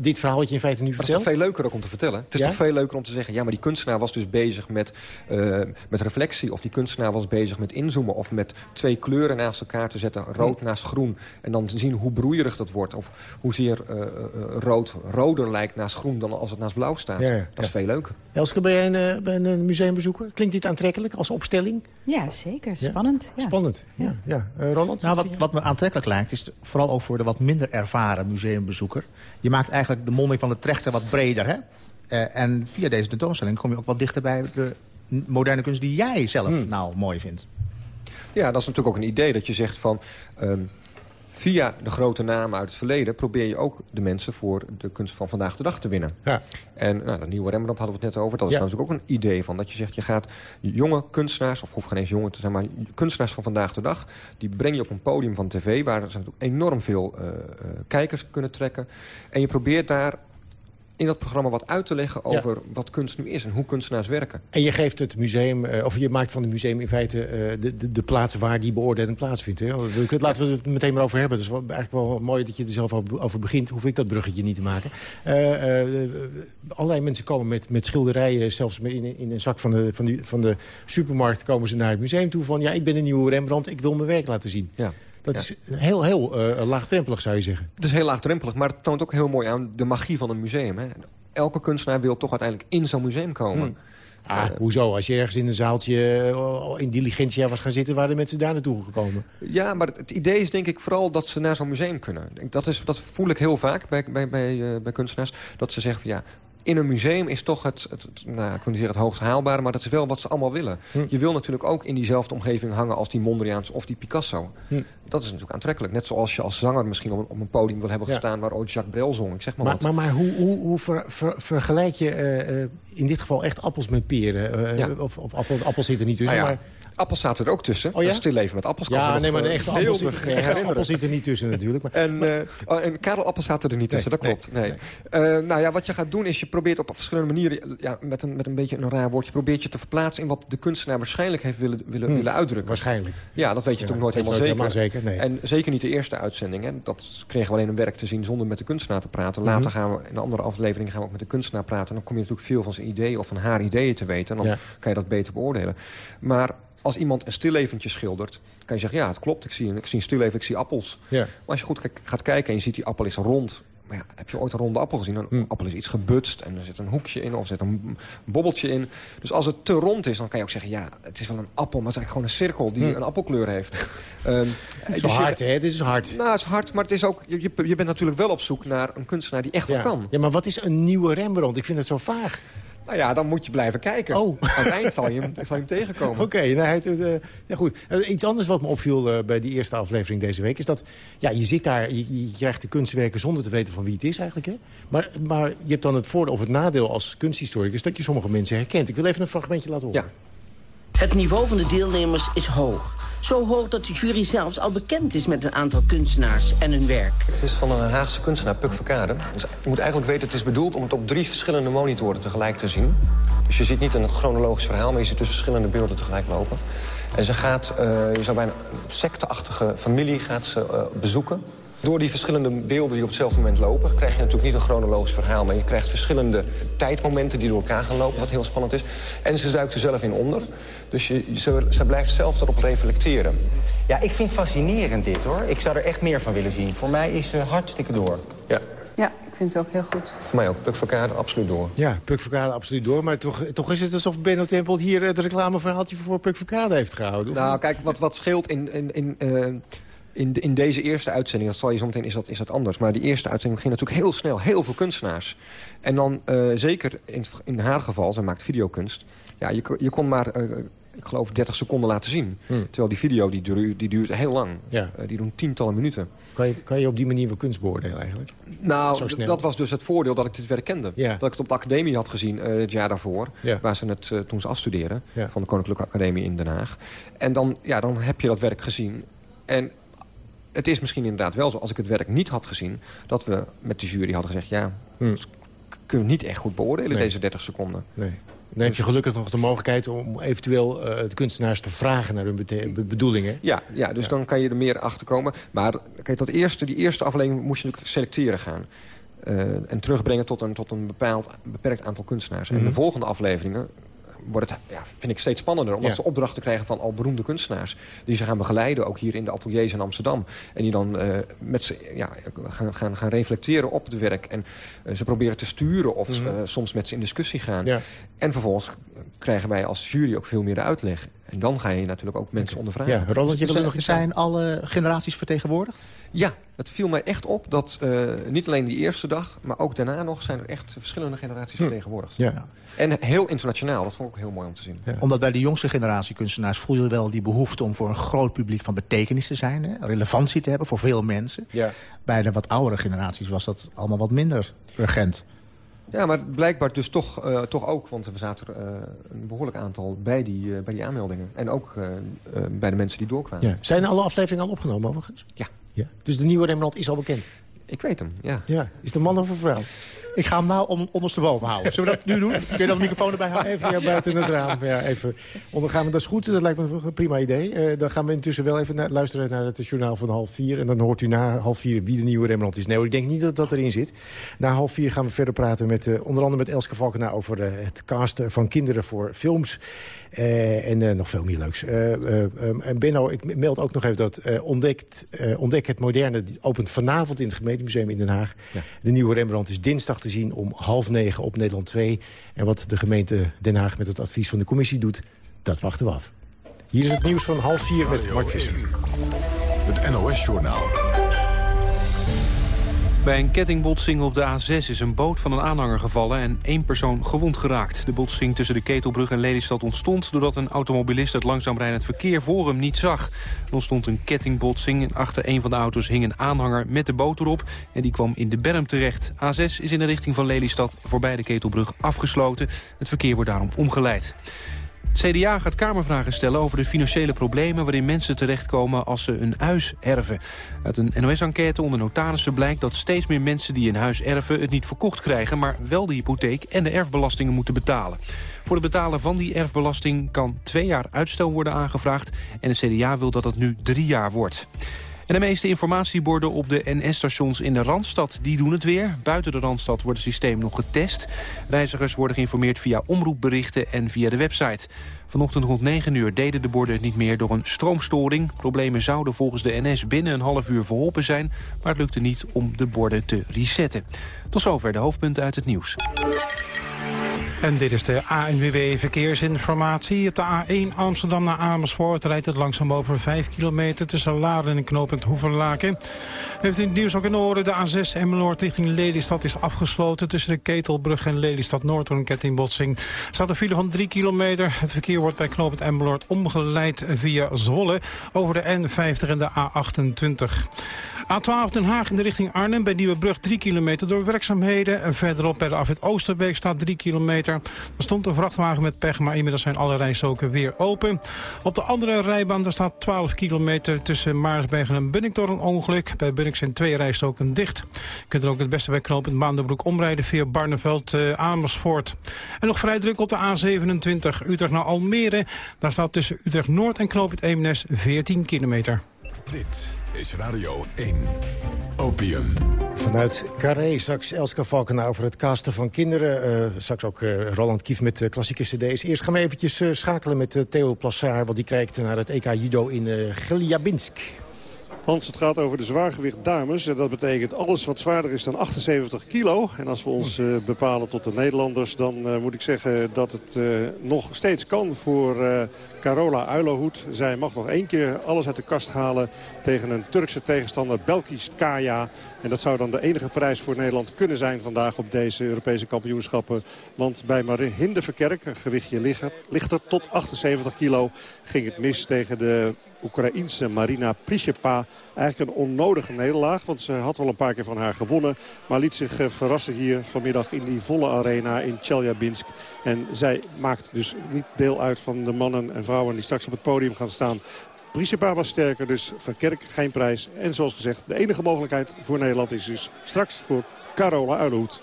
dit verhaal wat je in feite nu Maar het is vertelt... toch veel leuker ook om te vertellen? Het is Ja? toch veel leuker om te zeggen... ja, maar die kunstenaar was dus bezig met, uh, met reflectie... of die kunstenaar was bezig met inzoomen... of met twee kleuren naast elkaar te zetten, rood naast groen... en dan te zien hoe broeierig dat wordt... of hoezeer uh, rood roder lijkt naast groen dan als het naast blauw staat. Dat is veel leuker. Elske, ben jij een, ben een museumbezoeker? Klinkt dit aantrekkelijk als opstelling? Ja, zeker. Spannend. Ja. Spannend, ja. ja. Uh, Roland? Nou, wat, wat me aantrekkelijk lijkt, is vooral ook voor de wat minder ervaren museumbezoeker. Je maakt eigenlijk de monding van de trechter wat breder, hè? Uh, en via deze tentoonstelling kom je ook wat dichter bij de moderne kunst die jij zelf Hmm. nou mooi vindt. Ja, dat is natuurlijk ook een idee dat je zegt van... Um, via de grote namen uit het verleden... probeer je ook de mensen voor de kunst van vandaag de dag te winnen. Ja. En nou, dat nieuwe Rembrandt hadden we het net over. Dat is Ja. natuurlijk ook een idee van. Dat je zegt, je gaat jonge kunstenaars... of hoeft geen eens jonge te zijn, maar kunstenaars van vandaag de dag... die breng je op een podium van tv... waar er natuurlijk enorm veel uh, uh, kijkers kunnen trekken. En je probeert daar in dat programma wat uit te leggen over ja. wat kunst nu is en hoe kunstenaars werken. En je geeft het museum, uh, of je maakt van het museum in feite uh, de, de, de plaats waar die beoordeling plaatsvindt. Hè? Laten we het meteen maar over hebben. Is eigenlijk wel mooi dat je er zelf over, begint. Hoef ik dat bruggetje niet te maken. Uh, allerlei mensen komen met, met schilderijen, zelfs in, in een zak van de, van, die, van de supermarkt komen ze naar het museum toe van ja, ik ben een nieuwe Rembrandt, ik wil mijn werk laten zien. Ja. Dat Ja. is heel, heel eh, laagdrempelig, zou je zeggen. Het is heel laagdrempelig, maar het toont ook heel mooi aan de magie van een museum. Hè. Elke kunstenaar wil toch uiteindelijk in zo'n museum komen. Ah, hoezo? Als je ergens in een zaaltje eh, in diligentia was gaan zitten... waren mensen daar naartoe gekomen. Ja, maar het, idee is denk ik vooral dat ze naar zo'n museum kunnen. Dat, is, dat voel ik heel vaak bij, bij, bij, eh, bij kunstenaars. Dat ze zeggen van ja, in een museum is toch het, het, het- nou, ik wil niet zeggen het hoogst haalbare... maar dat is wel wat ze allemaal willen. Je wil natuurlijk ook in diezelfde omgeving hangen als die Mondriaans of die Picasso. Hm. Dat is natuurlijk aantrekkelijk. Net zoals je als zanger misschien op, op een podium wil hebben Ja. gestaan... waar ooit Jacques Brel zong, ik zeg maar, Maar, wat. maar, maar hoe, hoe, hoe ver- ver- vergelijk je eh, eh, in dit geval echt appels met peren? Eh, Ja. Of, of appel, appels zit er niet tussen, Nou ja, maar... Appels zaten er ook tussen. Oh ja? Stilleven met appels. Ja, nee, maar de eh, echte appels, echte appels er niet tussen natuurlijk. Maar, En, eh, oh, en karelappels zaten er niet tussen, Nee, dat klopt. Nee. Eh, nou ja, wat je gaat doen is je probeert op verschillende manieren... Ja, met, een, met een beetje een raar woord... je probeert je te verplaatsen in wat de kunstenaar waarschijnlijk heeft willen, willen, Hmm, willen uitdrukken. Waarschijnlijk. Ja, dat weet je Ja, toch nooit helemaal zeker. helemaal zeker, nee. En zeker niet de eerste uitzending. Hè. Dat kregen we alleen een werk te zien zonder met de kunstenaar te praten. Later Mhm. gaan we in een andere aflevering gaan we ook met de kunstenaar praten. En dan kom je natuurlijk veel van zijn ideeën of van haar ideeën te weten. En dan Ja. kan je dat beter beoordelen. Maar als iemand een stilleventje schildert... kan je zeggen, ja, het klopt. Ik zie, een- ik zie een stilleven, ik zie appels. Ja. Maar als je goed gaat kijken en je ziet die appel is rond... Maar ja, heb je ooit een ronde appel gezien? Een Hm. appel is iets gebutst en er zit een hoekje in of er zit een bobbeltje in. Dus als het te rond is, dan kan je ook zeggen... ja, het is wel een appel, maar het is eigenlijk gewoon een cirkel die Hm. een appelkleur heeft. Ehm, Het is dus je- hard, hè? Het is hard. Nou, het is hard, maar het is ook, je, je, je bent natuurlijk wel op zoek naar een kunstenaar die echt Ja. wat kan. ja, maar wat is een nieuwe Rembrandt? Ik vind het zo vaag. Nou ja, dan moet je blijven kijken. Oh. Aan het eind zal je hem, zal je hem tegenkomen. Oké, nou, eh, ja, goed. Eh, iets anders wat me opviel eh, bij die eerste aflevering deze week... is dat ja, je zit daar, je, je krijgt de kunstwerken zonder te weten van wie het is eigenlijk. Hè? Maar, maar je hebt dan het voordeel of het nadeel als kunsthistoricus... dat je sommige mensen herkent. Ik wil even een fragmentje laten horen. Het niveau van de deelnemers is hoog. Zo hoog dat de jury zelfs al bekend is met een aantal kunstenaars en hun werk. Het is van een Haagse kunstenaar, Puk Verkade. Dus je moet eigenlijk weten, het is bedoeld om het op drie verschillende monitoren tegelijk te zien. Dus je ziet niet een chronologisch verhaal, maar je ziet dus verschillende beelden tegelijk lopen. En ze gaat, eh, je zou bijna een secteachtige familie gaat ze eh, bezoeken. Door die verschillende beelden die op hetzelfde moment lopen... krijg je natuurlijk niet een chronologisch verhaal... maar je krijgt verschillende tijdmomenten die door elkaar gaan lopen... wat heel spannend is. En ze duikt er zelf in onder. Dus je, ze, ze blijft zelf erop reflecteren. Ja, ik vind het fascinerend dit, hoor. Ik zou er echt meer van willen zien. Voor mij is ze hartstikke door. Ja, Ja, ik vind het ook heel goed. voor mij ook. Puk Verkade, absoluut door. Ja, Puk Verkade absoluut door. Maar toch, toch is het alsof Benno Tempel hier het reclameverhaaltje voor Puk Verkade heeft gehouden. of Nou, niet? kijk, wat, wat scheelt in, in, in, eh, in, de- in deze eerste uitzending... dat zal je zo meteen, is dat, is dat anders. Maar die eerste uitzending ging natuurlijk heel snel. Heel veel kunstenaars. En dan eh, zeker in, in haar geval, zij maakt videokunst... Ja, je, kon- je kon maar, eh, ik geloof, 30 seconden laten zien. Hmm. Terwijl die video, die, duurt- die duurt heel lang. Ja. Eh, die doen tientallen minuten. Kan je, kan je op die manier wel kunst beoordelen eigenlijk? Nou, dat was dus het voordeel dat ik dit werk kende. Ja. Dat ik het op de academie had gezien het jaar daarvoor. Ja. Waar ze het toen ze afstudeerden. Van de Koninklijke Academie in Den Haag. En dan, ja, dan heb je dat werk gezien. En het is misschien inderdaad wel zo, als ik het werk niet had gezien... dat we met de jury hadden gezegd... ja, Hmm. dat kunnen we niet echt goed beoordelen, Nee. deze 30 seconden. Nee. Dan heb je gelukkig nog de mogelijkheid om eventueel eh, de kunstenaars te vragen naar hun be- bedoelingen. Ja, ja dus dan kan je er meer achter komen. Maar kijk, dat eerste, die eerste aflevering moest je natuurlijk selecteren gaan. Eh, en terugbrengen tot een, tot een bepaald, beperkt aantal kunstenaars. En Mhm. de volgende afleveringen wordt het, ja, vind ik steeds spannender. Omdat Ja. ze opdrachten krijgen van al beroemde kunstenaars. Die ze gaan begeleiden, ook hier in de ateliers in Amsterdam. En die dan eh, met ze ja, gaan, gaan, gaan reflecteren op het werk. En eh, ze proberen te sturen of Mhm. eh, soms met ze in discussie gaan. Ja. En vervolgens krijgen wij als jury ook veel meer de uitleg. En dan ga je natuurlijk ook mensen ondervragen. Ja, Roland, je wil nog iets aan? zijn alle generaties vertegenwoordigd? Ja, het viel mij echt op dat eh, niet alleen die eerste dag... maar ook daarna nog zijn er echt verschillende generaties vertegenwoordigd. Ja. En heel internationaal, dat vond ik ook heel mooi om te zien. Omdat bij de jongste generatie kunstenaars voel je wel die behoefte... om voor een groot publiek van betekenis te zijn. Hè? Relevantie te hebben voor veel mensen. Ja. Bij de wat oudere generaties was dat allemaal wat minder urgent. Ja, maar blijkbaar dus toch, eh, toch ook... want er zaten er eh, een behoorlijk aantal bij die, eh, bij die aanmeldingen. En ook bij de mensen die doorkwamen. Ja. Zijn alle afleveringen al opgenomen overigens? Ja. ja. Dus de nieuwe Rembrandt is al bekend? Ik weet hem, ja. Ja. Is een man of een vrouw? Ik ga hem nou on, ondersteboven houden. Zullen we dat nu doen? Kun je dan de microfoon erbij houden? Even buiten het raam. Ja, even ondergaan. Dat is goed, dat lijkt me een prima idee. Eh, dan gaan we intussen wel even luisteren naar het journaal van half vier. En dan hoort u na half vier wie de nieuwe Rembrandt is. Nee, ik denk niet dat dat erin zit. Na half vier gaan we verder praten met eh, onder andere met Elske Valkenaar... over eh, het casten van kinderen voor films. Eh, en eh, nog veel meer leuks. Eh, eh, ehm, en Benno, ik meld ook nog even dat eh, ontdekt, eh, Ontdek het Moderne... die opent vanavond in het gemeentemuseum in Den Haag. De nieuwe Rembrandt is dinsdag te zien om half negen op Nederland 2. En wat de gemeente Den Haag met het advies van de commissie doet... dat wachten we af. Hier is het nieuws van half vier met Mark Visser. Het NOS-journaal. Bij een kettingbotsing op de A6 is een boot van een aanhanger gevallen... en één persoon gewond geraakt. De botsing tussen de Ketelbrug en Lelystad ontstond... doordat een automobilist het langzaam rijdend verkeer voor hem niet zag. Er ontstond een kettingbotsing en achter een van de auto's hing een aanhanger met de boot erop... en die kwam in de berm terecht. A6 is in de richting van Lelystad voorbij de Ketelbrug afgesloten. Het verkeer wordt daarom omgeleid. Het CDA gaat Kamervragen stellen over de financiële problemen... waarin mensen terechtkomen als ze een huis erven. Uit een NOS-enquête onder notarissen blijkt dat steeds meer mensen... die een huis erven het niet verkocht krijgen... maar wel de hypotheek en de erfbelastingen moeten betalen. Voor het betalen van die erfbelasting kan twee jaar uitstel worden aangevraagd... en de CDA wil dat het nu drie jaar wordt. De meeste informatieborden op de NS-stations in de Randstad die doen het weer. Buiten de Randstad wordt het systeem nog getest. Reizigers worden geïnformeerd via omroepberichten en via de website. Vanochtend rond 9 uur deden de borden het niet meer door een stroomstoring. Problemen zouden volgens de NS binnen een half uur verholpen zijn... maar het lukte niet om de borden te resetten. Tot zover de hoofdpunten uit het nieuws. En dit is de ANWB Verkeersinformatie. Op de A1 Amsterdam naar Amersfoort rijdt het langzaam over 5 kilometer... tussen Laren en knooppunt Hoevenlaken. Heeft in het nieuws ook in orde. De A6 Emmeloord richting Lelystad is afgesloten... tussen de Ketelbrug en Lelystad-Noord door een kettingbotsing. Staat een file van 3 kilometer. Het verkeer wordt bij knooppunt Emmeloord omgeleid via Zwolle... over de N50 en de A28. A12 Den Haag in de richting Arnhem bij Nieuwebrug 3 kilometer door werkzaamheden. En verderop bij de afwit Oosterbeek staat 3 kilometer. Er stond een vrachtwagen met pech, maar inmiddels zijn alle rijstroken weer open. Op de andere rijbaan daar staat 12 kilometer tussen Maarsbergen en Bunnik door een ongeluk. Bij Bunnik zijn twee rijstroken dicht. Je kunt er ook het beste bij knooppunt Maandenbroek omrijden via Barneveld eh, Amersfoort. En nog vrij druk op de A27 Utrecht naar Almere. Daar staat tussen Utrecht Noord en knooppunt Eemnes 14 kilometer. Dit is Radio 1. Opium. Vanuit Carré straks Elske Valkenaar over het casten van kinderen. Eh, straks ook eh, Roland Kief met eh, klassieke cd's. Eerst gaan we eventjes schakelen met Theo Plassaar... want die kijkt naar het EK Judo in Geliabinsk. Hans, het gaat over de zwaargewicht dames. En dat betekent alles wat zwaarder is dan 78 kilo. En als we ons bepalen tot de Nederlanders... dan moet ik zeggen dat het nog steeds kan voor Carola Uilenhoed. Zij mag nog één keer alles uit de kast halen... tegen een Turkse tegenstander, Belkisch Kaya. En dat zou dan de enige prijs voor Nederland kunnen zijn vandaag op deze Europese kampioenschappen. Want bij Marinde Verkerk, een gewichtje lichter, lichter tot 78 kilo, ging het mis tegen de Oekraïense Marina Prishepa. Eigenlijk een onnodige nederlaag, want ze had wel een paar keer van haar gewonnen. Maar liet zich eh, verrassen hier vanmiddag in die volle arena in Chelyabinsk. En zij maakt dus niet deel uit van de mannen en vrouwen die straks op het podium gaan staan. Prisjepa was sterker, dus Verkerk geen prijs. En zoals gezegd, de enige mogelijkheid voor Nederland is dus straks voor Carola Uilenhoed.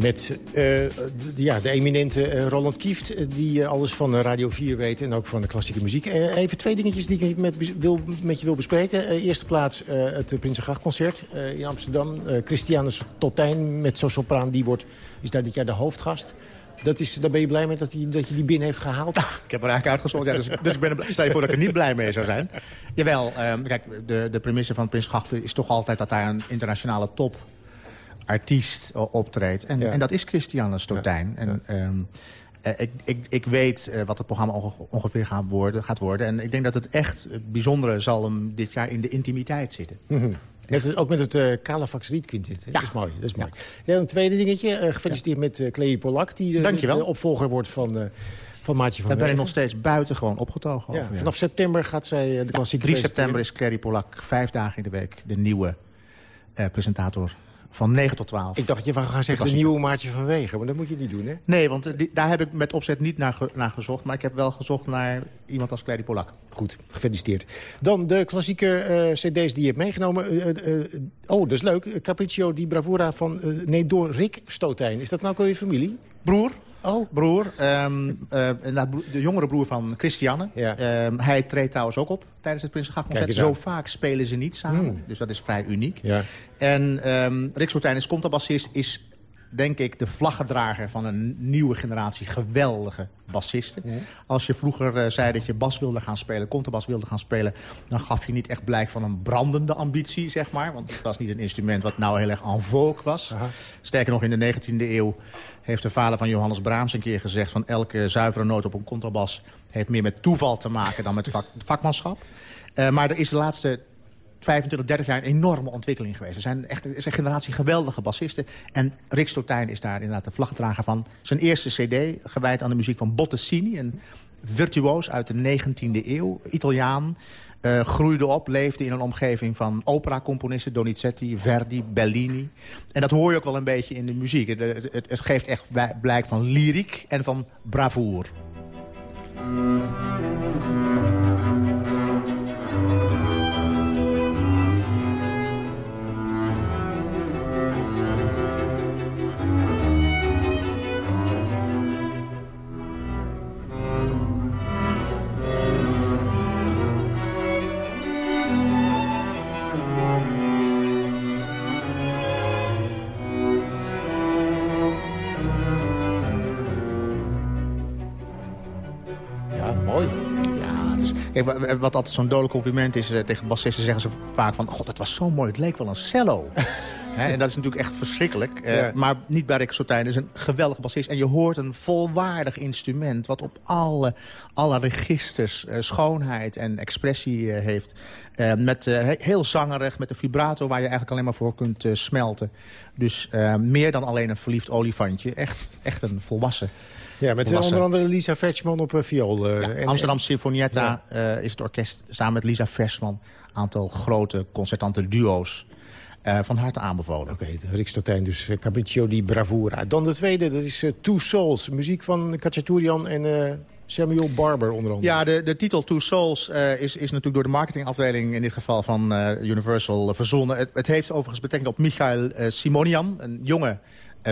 Met eh, de- ja, de eminente eh, Roland Kieft, eh, die alles van Radio 4 weet... en ook van de klassieke muziek. Even twee dingetjes die ik met, wil, met je wil bespreken. Eerste plaats het Prinsengrachtconcert in Amsterdam. Christiane Toltijn met zo'n sopraan, die wordt, is daar dit jaar de hoofdgast. Dat is, daar ben je blij mee dat, dat je die binnen heeft gehaald? Ik heb er eigenlijk uitgezocht, ja, dus, dus ik ben stel je voor dat ik er niet blij mee zou zijn. Jawel, ehm, kijk, de, de premisse van Prins is toch altijd dat daar een internationale top artiest eh, optreedt. En, Ja. en dat is Christiane Stortijn. En, ehm, eh, ik, ik, ik weet eh, wat het programma onge- ongeveer gaan worden, gaat worden. En ik denk dat het echt bijzondere zal hem dit jaar in de intimiteit zitten. Mhm. Met het, ook met het uh, Rietquintet. Ja. Dat is mooi. Dat is mooi. Ja. een tweede dingetje. Uh, gefeliciteerd met uh, Cleo Polak. Die de, opvolger wordt van, van Maatje van Daar ben ik nog steeds buitengewoon opgetogen ja, over. Vanaf september gaat zij de klassieke 3 september is Clary Polak vijf dagen in de week de nieuwe presentator van 9 tot 12. Ik dacht je wou gaan zeggen de nieuwe Maatje van Wegen, maar dat moet je niet doen, hè? Nee, want die, daar heb ik met opzet niet naar, ge, naar, gezocht. Maar ik heb wel gezocht naar iemand als Clary Polak. Goed, gefeliciteerd. Dan de klassieke uh, cd's die je hebt meegenomen. Uh, oh, dat is leuk. Capriccio di Bravura van nee, door Rick Stotijn. Is dat nou ook je familie? Broer. Oh, broer. Um, de jongere broer van Christiane. Ja. Um, hij treedt trouwens ook op tijdens het Prinsengrachtconcert. Zo vaak spelen ze niet samen. Hmm. Dus dat is vrij uniek. Ja. En um, Rick Soutijn is contrabassist, is denk ik de vlaggedrager van een nieuwe generatie geweldige bassisten. Ja. Als je vroeger uh, zei dat je bas wilde gaan spelen, contrabas wilde gaan spelen... dan gaf je niet echt blijk van een brandende ambitie, zeg maar. Want het was niet een instrument wat nou heel erg en vogue was. Aha. Sterker nog, in de 19e eeuw heeft de vader van Johannes Brahms een keer gezegd... van elke zuivere noot op een contrabas heeft meer met toeval te maken dan met vak, vakmanschap. Uh, maar er is de laatste 25, 30 jaar een enorme ontwikkeling geweest. Er zijn echt is een generatie geweldige bassisten. En Rick Stotijn is daar inderdaad de vlaggedrager van. Zijn eerste cd, gewijd aan de muziek van Bottesini. Een virtuoos uit de 19e eeuw, Italiaan. Uh, groeide op, leefde in een omgeving van operacomponisten... Donizetti, Verdi, Bellini. En dat hoor je ook wel een beetje in de muziek. Het geeft echt blijk van lyriek en van bravoer. Wat altijd zo'n dodelijk compliment is... Uh, tegen bassisten zeggen ze vaak van... God, het was zo mooi, het leek wel een cello. He, en dat is natuurlijk echt verschrikkelijk. Uh, ja. Maar niet bij Rick Sotijn. Het is een geweldige bassist. En je hoort een volwaardig instrument... wat op alle, alle registers uh, schoonheid en expressie heeft. met, heel zangerig, met een vibrato waar je eigenlijk alleen maar voor kunt smelten. Dus meer dan alleen een verliefd olifantje. Echt, echt een volwassen... Ja, met volwassen. onder andere Lisa Versman op uh, viool. Ja, en, Amsterdam Sinfonietta ja. uh, is het orkest samen met Lisa Versman... een aantal grote concertante duo's van harte aanbevolen. Oké, okay, Rick Stotijn, dus Capriccio di Bravura. Dan de tweede, dat is Two Souls. Muziek van Kachaturian en... Samuel Barber onder andere. Ja, de, de titel Two Souls is, is natuurlijk door de marketingafdeling... in dit geval van Universal verzonnen. Het, het, heeft overigens betrekking op Michael Simonian, een jonge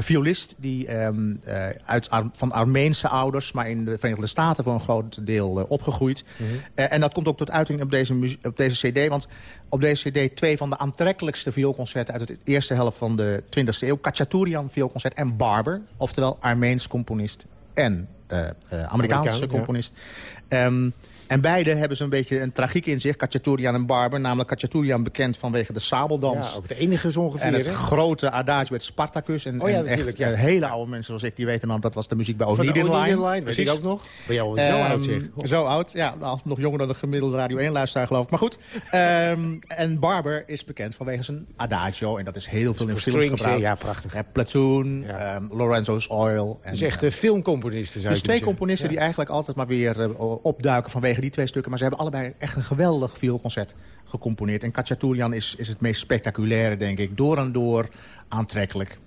violist die um, uh, uit Ar van Armeense ouders... maar in de Verenigde Staten voor een groot deel uh, opgegroeid. Mm -hmm. en dat komt ook tot uiting op deze, op deze cd. Want op deze cd twee van de aantrekkelijkste vioolconcerten... uit de eerste helft van de 20e eeuw. Kachaturian vioolconcert en Barber. Oftewel Armeens componist en Amerikaanse Amerikaan, componist. Ja. Um, en beide hebben ze een beetje een tragiek in zich. Kachaturian en Barber. Namelijk Kachaturian bekend vanwege de sabeldans. Ja, ook de enige zo ongeveer. En het grote adagio met Spartacus. En, oh, ja, en echt ja. hele oude mensen zoals ik, die weten dan... dat was de muziek bij Oneiden Line. Line. Weet ik ook nog. Ben zo um, oud zeg. Oh. Zo oud, ja. Nou, nog jonger dan de gemiddelde Radio 1-luisteraar geloof ik. Maar goed. um, en Barber is bekend vanwege zijn adagio. En dat is heel veel in films gebruikt. Ja, prachtig. Platoon, um, Lorenzo's Oil. En, dus echt uh, filmcomponisten zou Dus twee componisten die eigenlijk altijd maar weer uh, opduiken vanwege die twee stukken. Maar ze hebben allebei echt een geweldig vioolconcert gecomponeerd. En Kachaturian is, is het meest spectaculaire, denk ik. Door en door aantrekkelijk.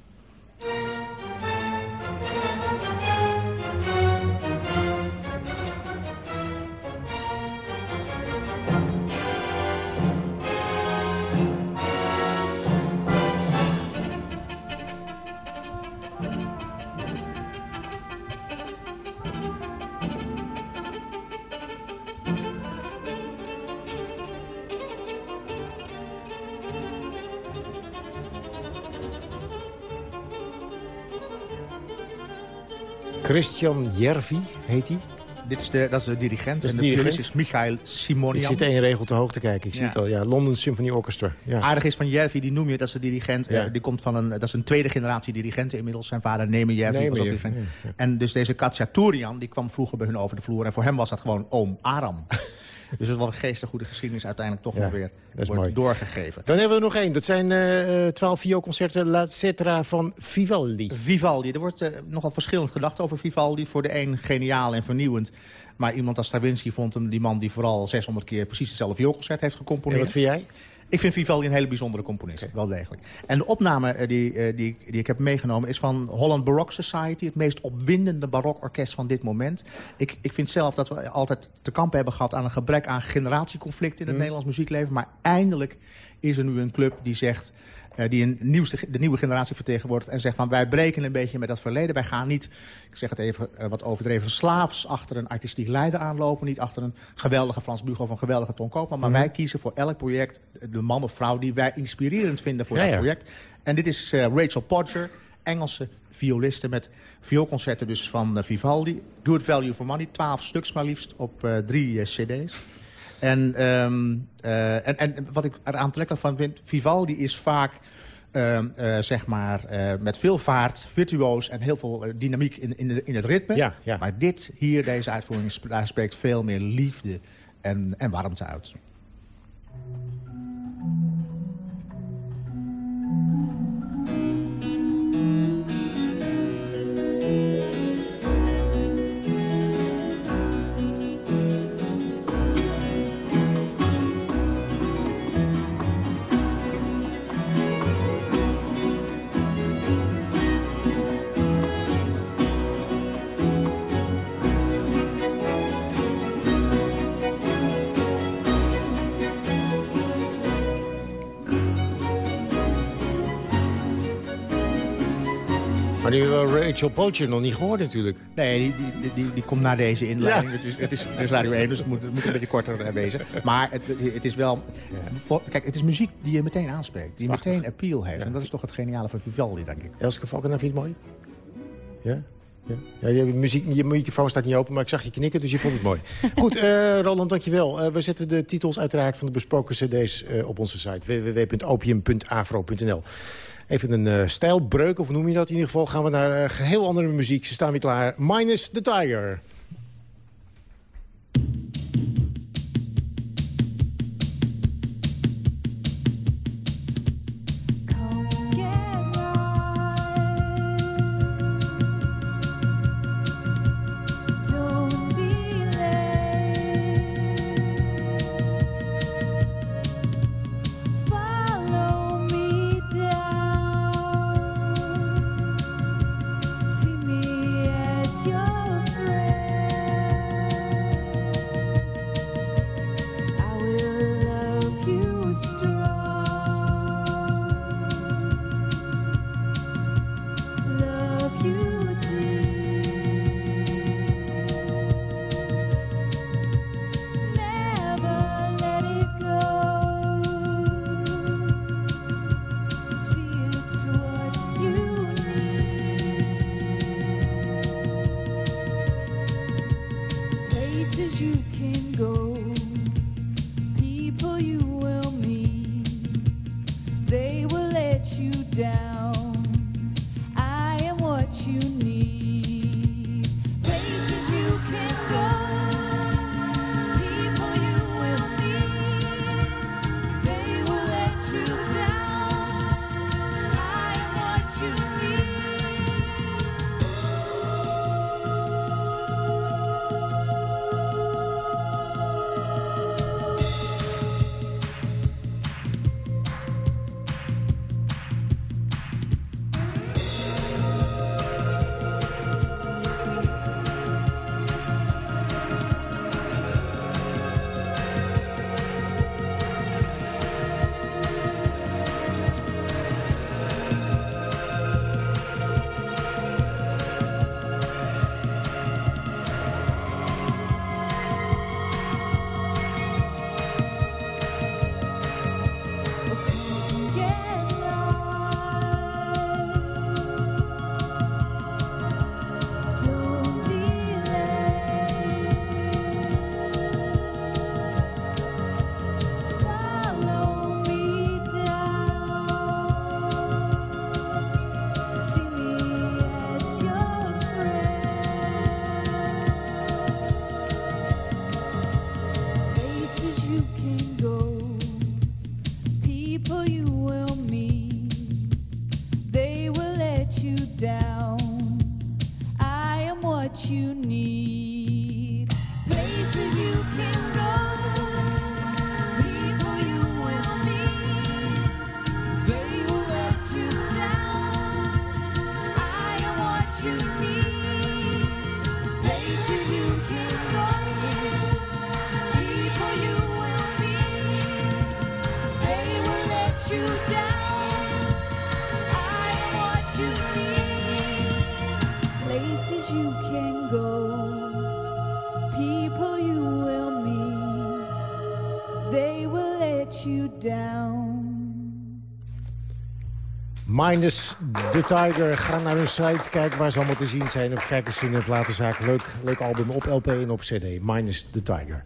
Christian Jervi heet hij. Dit is de, dat is de dirigent. Is en de de dirigent. is Michael Simonian. Ik zit één regel te hoog te kijken. Ik zie Ja. het al. Ja, London Symphony Orchestra. Ja. Aardig is van Jervi, die noem je, dat is de dirigent. Ja. eh, die komt van een, dat is een tweede generatie dirigenten inmiddels. Zijn vader Neeme Jervi was ook dirigent. ja, ja. En dus deze Kachaturian, die kwam vroeger bij hun over de vloer. En voor hem was dat gewoon oom Aram. Dus het wel een geestig goede geschiedenis uiteindelijk toch Ja, wel weer wordt mooi. doorgegeven. Dan hebben we er nog één. Dat zijn eh, twaalf vioolconcerten La Cetra van Vivaldi. Vivaldi. Er wordt eh, nogal verschillend gedacht over Vivaldi. Voor de een geniaal en vernieuwend. Maar iemand als Stravinsky vond hem die man die vooral 600 keer precies hetzelfde vioolconcert heeft gecomponeerd. En wat vind jij? Ik vind Vivaldi een hele bijzondere componist, wel degelijk. En de opname eh, die, eh, die, ik- die ik heb meegenomen is van Holland Baroque Society. Het meest opwindende barokorkest van dit moment. Ik, ik vind zelf dat we altijd te kampen hebben gehad aan een gebrek aan generatieconflict in het Mm. Nederlands muziekleven. Maar eindelijk is er nu een club die zegt... eh, die een nieuwste, de nieuwe generatie vertegenwoordigt en zegt van wij breken een beetje met dat verleden. Wij gaan niet, ik zeg het even eh, wat overdreven, slaafs achter een artistiek leider aanlopen. Niet achter een geweldige Frans Bugo of een geweldige Ton Koopman. Maar Mhm. wij kiezen voor elk project de man of vrouw die wij inspirerend vinden voor Ja, dat ja. project. En dit is eh, Rachel Podger, Engelse violiste met vioolconcerten dus van eh, Vivaldi. Good value for money, 12 stuks maar liefst op eh, drie eh, cd's. En, ehm, eh, en, en wat ik er aantrekkelijk van vind, Vivaldi is vaak... ehm, eh, zeg maar, eh, met veel vaart, virtuoos en heel veel dynamiek in, in, het ritme. Ja, ja. Maar dit hier, deze uitvoering, daar spreekt veel meer liefde en, en warmte uit. Maar die we Rachel Poacher nog niet gehoord natuurlijk. Nee, die, die, die, die, komt na deze inleiding. Het, is, het, is, het is Radio 1, dus het moet, het moet een beetje korter eh, wezen. Maar het, het- is wel... kijk, het is muziek die je meteen aanspreekt. Die Prachtig. meteen appeal heeft. En dat is toch het geniale van Vivaldi, denk ik. Elske Valkenaar vind je het mooi? Ja? Ja, ja je, muziek, je microfoon staat niet open, maar ik zag je knikken, dus je vond het mooi. Goed, eh, Roland, dankjewel. Eh we zetten de titels uiteraard van de besproken cd's eh, op onze site. www.opium.afro.nl Even een eh, stijlbreuk, of noem je dat in ieder geval... gaan we naar eh, geheel andere muziek. Ze staan weer klaar. Minus the Tiger. Minus the Tiger. Ga naar hun site, kijk waar ze allemaal te zien zijn. Of kijk eens in de platenzaak. Leuk, leuk album op LP en op CD. Minus the Tiger.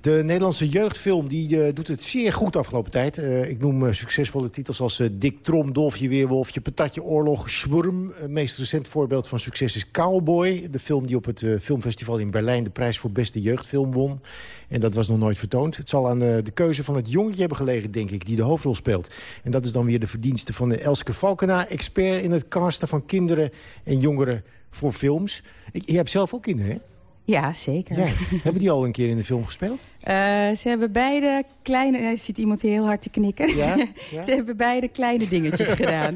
De Nederlandse jeugdfilm die, eh, doet het zeer goed afgelopen tijd. Eh, ik noem eh, succesvolle titels als Dick Trom, Dolfje Weerwolfje... Patatje Oorlog, Schwurm. Het meest recent voorbeeld van succes is Cowboy. De film die op het filmfestival in Berlijn... de prijs voor beste jeugdfilm won. En dat was nog nooit vertoond. Het zal aan de keuze van het jongetje hebben gelegen, denk ik... die de hoofdrol speelt. En dat is dan weer de verdienste van Elske Valkena... expert in het casten van kinderen en jongeren voor films. Ik, je hebt zelf ook kinderen, hè? Ja, zeker. Ja. Hebben die al een keer in de film gespeeld? Eh, ze hebben beide kleine... Je ziet iemand hier heel hard te knikken. Ja? Ja? ze hebben beide kleine dingetjes gedaan.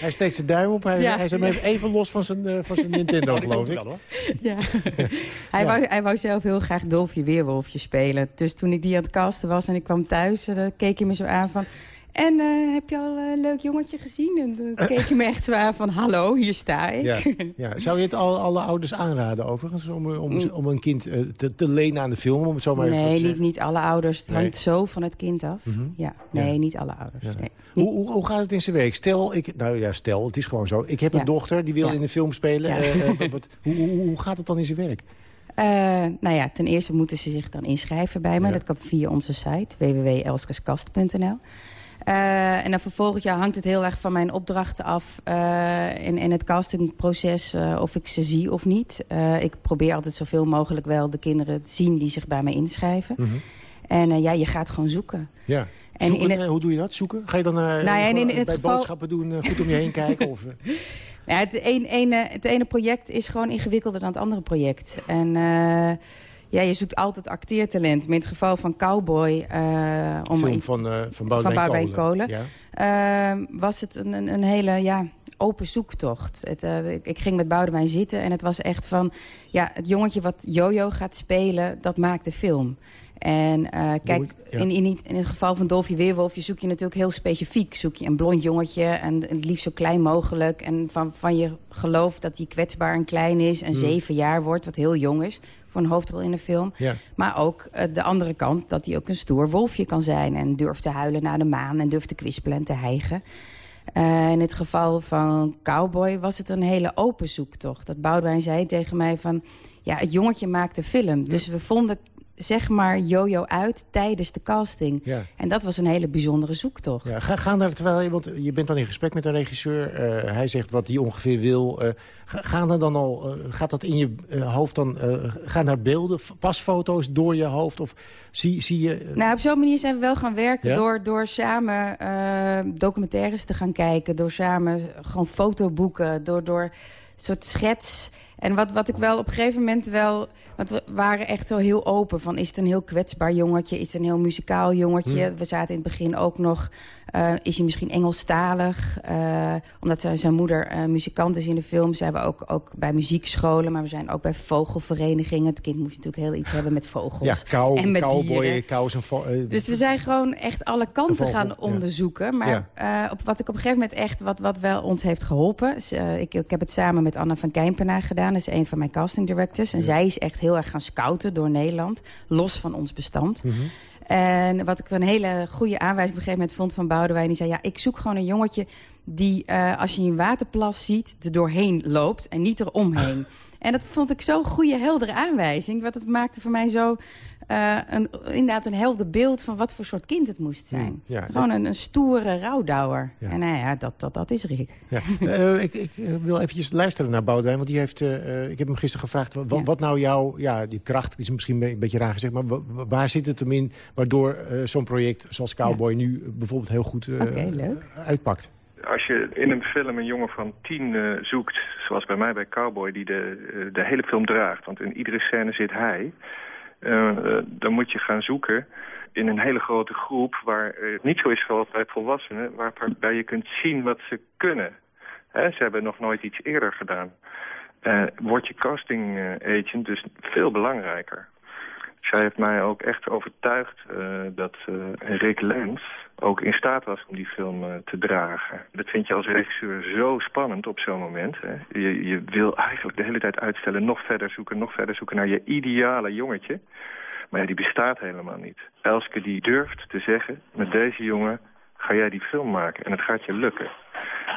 hij steekt zijn duim op. Hij, Ja. hij is hem even- even los van zijn, eh, van zijn Nintendo, geloof ik. Ja. hij, Ja. Wou, hij wou zelf heel graag Dolfje Weerwolfje spelen. Dus toen ik die aan het casten was en ik kwam thuis... eh, dan keek hij me zo aan van... En eh, heb je al een leuk jongetje gezien? En dan keek hij me echt aan van... Hallo, hier sta ik. Ja, ja. Zou je het al, alle ouders aanraden overigens... om, eh, om, om een kind eh, te, te lenen aan de film? Om het zo maar even te Nee, zeggen? niet, niet alle ouders. Het Nee. hangt zo van het kind af. Mhm. Ja, nee, Ja. niet alle ouders. Ja. Nee. Hoe, hoe, hoe gaat het in zijn werk? Stel, ik, nou ja, stel, het is gewoon zo. Ik heb een dochter die wil in een film spelen. Eh, eh, wat, hoe, hoe, gaat het dan in zijn werk? Eh, nou ja, ten eerste moeten ze zich dan inschrijven bij me. Dat kan via onze site www.elskeskast.nl. Eh, en dan vervolgens ja, hangt het heel erg van mijn opdrachten af... eh, in, in het castingproces eh, of ik ze zie of niet. Ik probeer altijd zoveel mogelijk wel de kinderen te zien die zich bij mij inschrijven. Mhm. En ja, je gaat gewoon zoeken. Ja. En Zoeken, in het- hoe doe je dat? Zoeken? Ga je dan naar Nou ja, en in- in het bij geval- boodschappen doen, goed om je heen kijken? Of? Ja, het, een, ene, het ene project is gewoon ingewikkelder dan het andere project. En ja, je zoekt altijd acteertalent. Maar in het geval van Cowboy... eh, om film van, eh van Boudewijn Boudewijn Kolen. Kolen. Ja. eh, was het een, een, een hele ja, open zoektocht. Het, eh, ik, ik ging met Boudewijn zitten en het was echt van... ja, het jongetje wat Jojo gaat spelen, dat maakt de film. En eh, kijk, ja. in, in, in het geval van Dolfje Weerwolfje zoek je natuurlijk heel specifiek. Zoek je een blond jongetje en het liefst zo klein mogelijk. En van, van je geloof dat hij kwetsbaar en klein is en Hmm. zeven jaar wordt, wat heel jong is voor een hoofdrol in een film. Ja. Maar ook eh, de andere kant, dat hij ook een stoer wolfje kan zijn... en durft te huilen naar de maan en durft te kwispelen en te hijgen. Eh, in het geval van Cowboy was het een hele open zoektocht. Dat Boudewijn zei tegen mij van... ja, het jongetje maakt de film. Dus we vonden zeg maar Jojo uit tijdens de casting. Ja. En dat was een hele bijzondere zoektocht. Ja, ga, ga naar, terwijl je, want je bent dan in gesprek met een regisseur. eh, hij zegt wat hij ongeveer wil. eh, ga, gaan er dan al, eh, gaat dat in je hoofd dan... gaan naar beelden, pasfoto's door je hoofd? Of zie, zie je... Nou, op zo'n manier zijn we wel gaan werken Ja? door, door samen documentaires te gaan kijken. Door samen gewoon fotoboeken, door, door een soort schets. En wat, wat ik wel op een gegeven moment wel... Want we waren echt zo heel open van... is het een heel kwetsbaar jongetje? Is het een heel muzikaal jongetje? Hmm. We zaten in het begin ook nog... eh, is hij misschien Engelstalig? Eh, omdat zijn, zijn moeder eh, muzikant is in de film... zijn we ook, ook bij muziekscholen... maar we zijn ook bij vogelverenigingen. Het kind moest natuurlijk heel iets hebben met vogels. ja, kou, en met cowboy, en... Dus we zijn gewoon echt alle kanten gaan ja. onderzoeken. Maar op, wat ik op een gegeven moment echt, wat, wat wel ons heeft geholpen... eh, ik, ik heb het samen met Anna van Kijmpenaar gedaan. Dat is een van mijn casting directors. En zij is echt heel erg gaan scouten door Nederland. Los van ons bestand. Mhm. En wat ik een hele goede aanwijzing op een gegeven moment vond van Boudewijn... die zei, ja, ik zoek gewoon een jongetje die, eh, als je een waterplas ziet... er doorheen loopt en niet eromheen. En dat vond ik zo'n goede, heldere aanwijzing. Want het maakte voor mij zo... eh, een, inderdaad een helder beeld van wat voor soort kind het moest zijn. Ja. Gewoon een, een stoere rouwdouwer. En nou ja, dat, dat, dat is Rick. Ja. Eh, ik, ik eh, wil eventjes luisteren naar Boudewijn. Want die heeft, ik heb hem gisteren gevraagd... wa- wat nou jouw ja, die kracht, is misschien een beetje raar gezegd... maar wa- wa- waar zit het hem in waardoor zo'n project zoals Cowboy... nu bijvoorbeeld heel goed uitpakt? Als je in een film een jongen van tien eh, zoekt, zoals bij mij bij Cowboy, die de, eh, de hele film draagt, want in iedere scène zit hij, eh, dan moet je gaan zoeken in een hele grote groep waar het niet zo is zoals bij volwassenen, waar- waarbij je kunt zien wat ze kunnen. Hè, ze hebben nog nooit iets eerder gedaan. Wordt je casting agent dus veel belangrijker. Zij heeft mij ook echt overtuigd eh, dat eh, Rick Lens ook in staat was om die film eh, te dragen. Dat vind je als regisseur zo spannend op zo'n moment. Hè. Je, je wil eigenlijk de hele tijd uitstellen, nog verder zoeken, nog verder zoeken naar je ideale jongetje. Maar ja, die bestaat helemaal niet. Elske die durft te zeggen, met deze jongen ga jij die film maken en het gaat je lukken.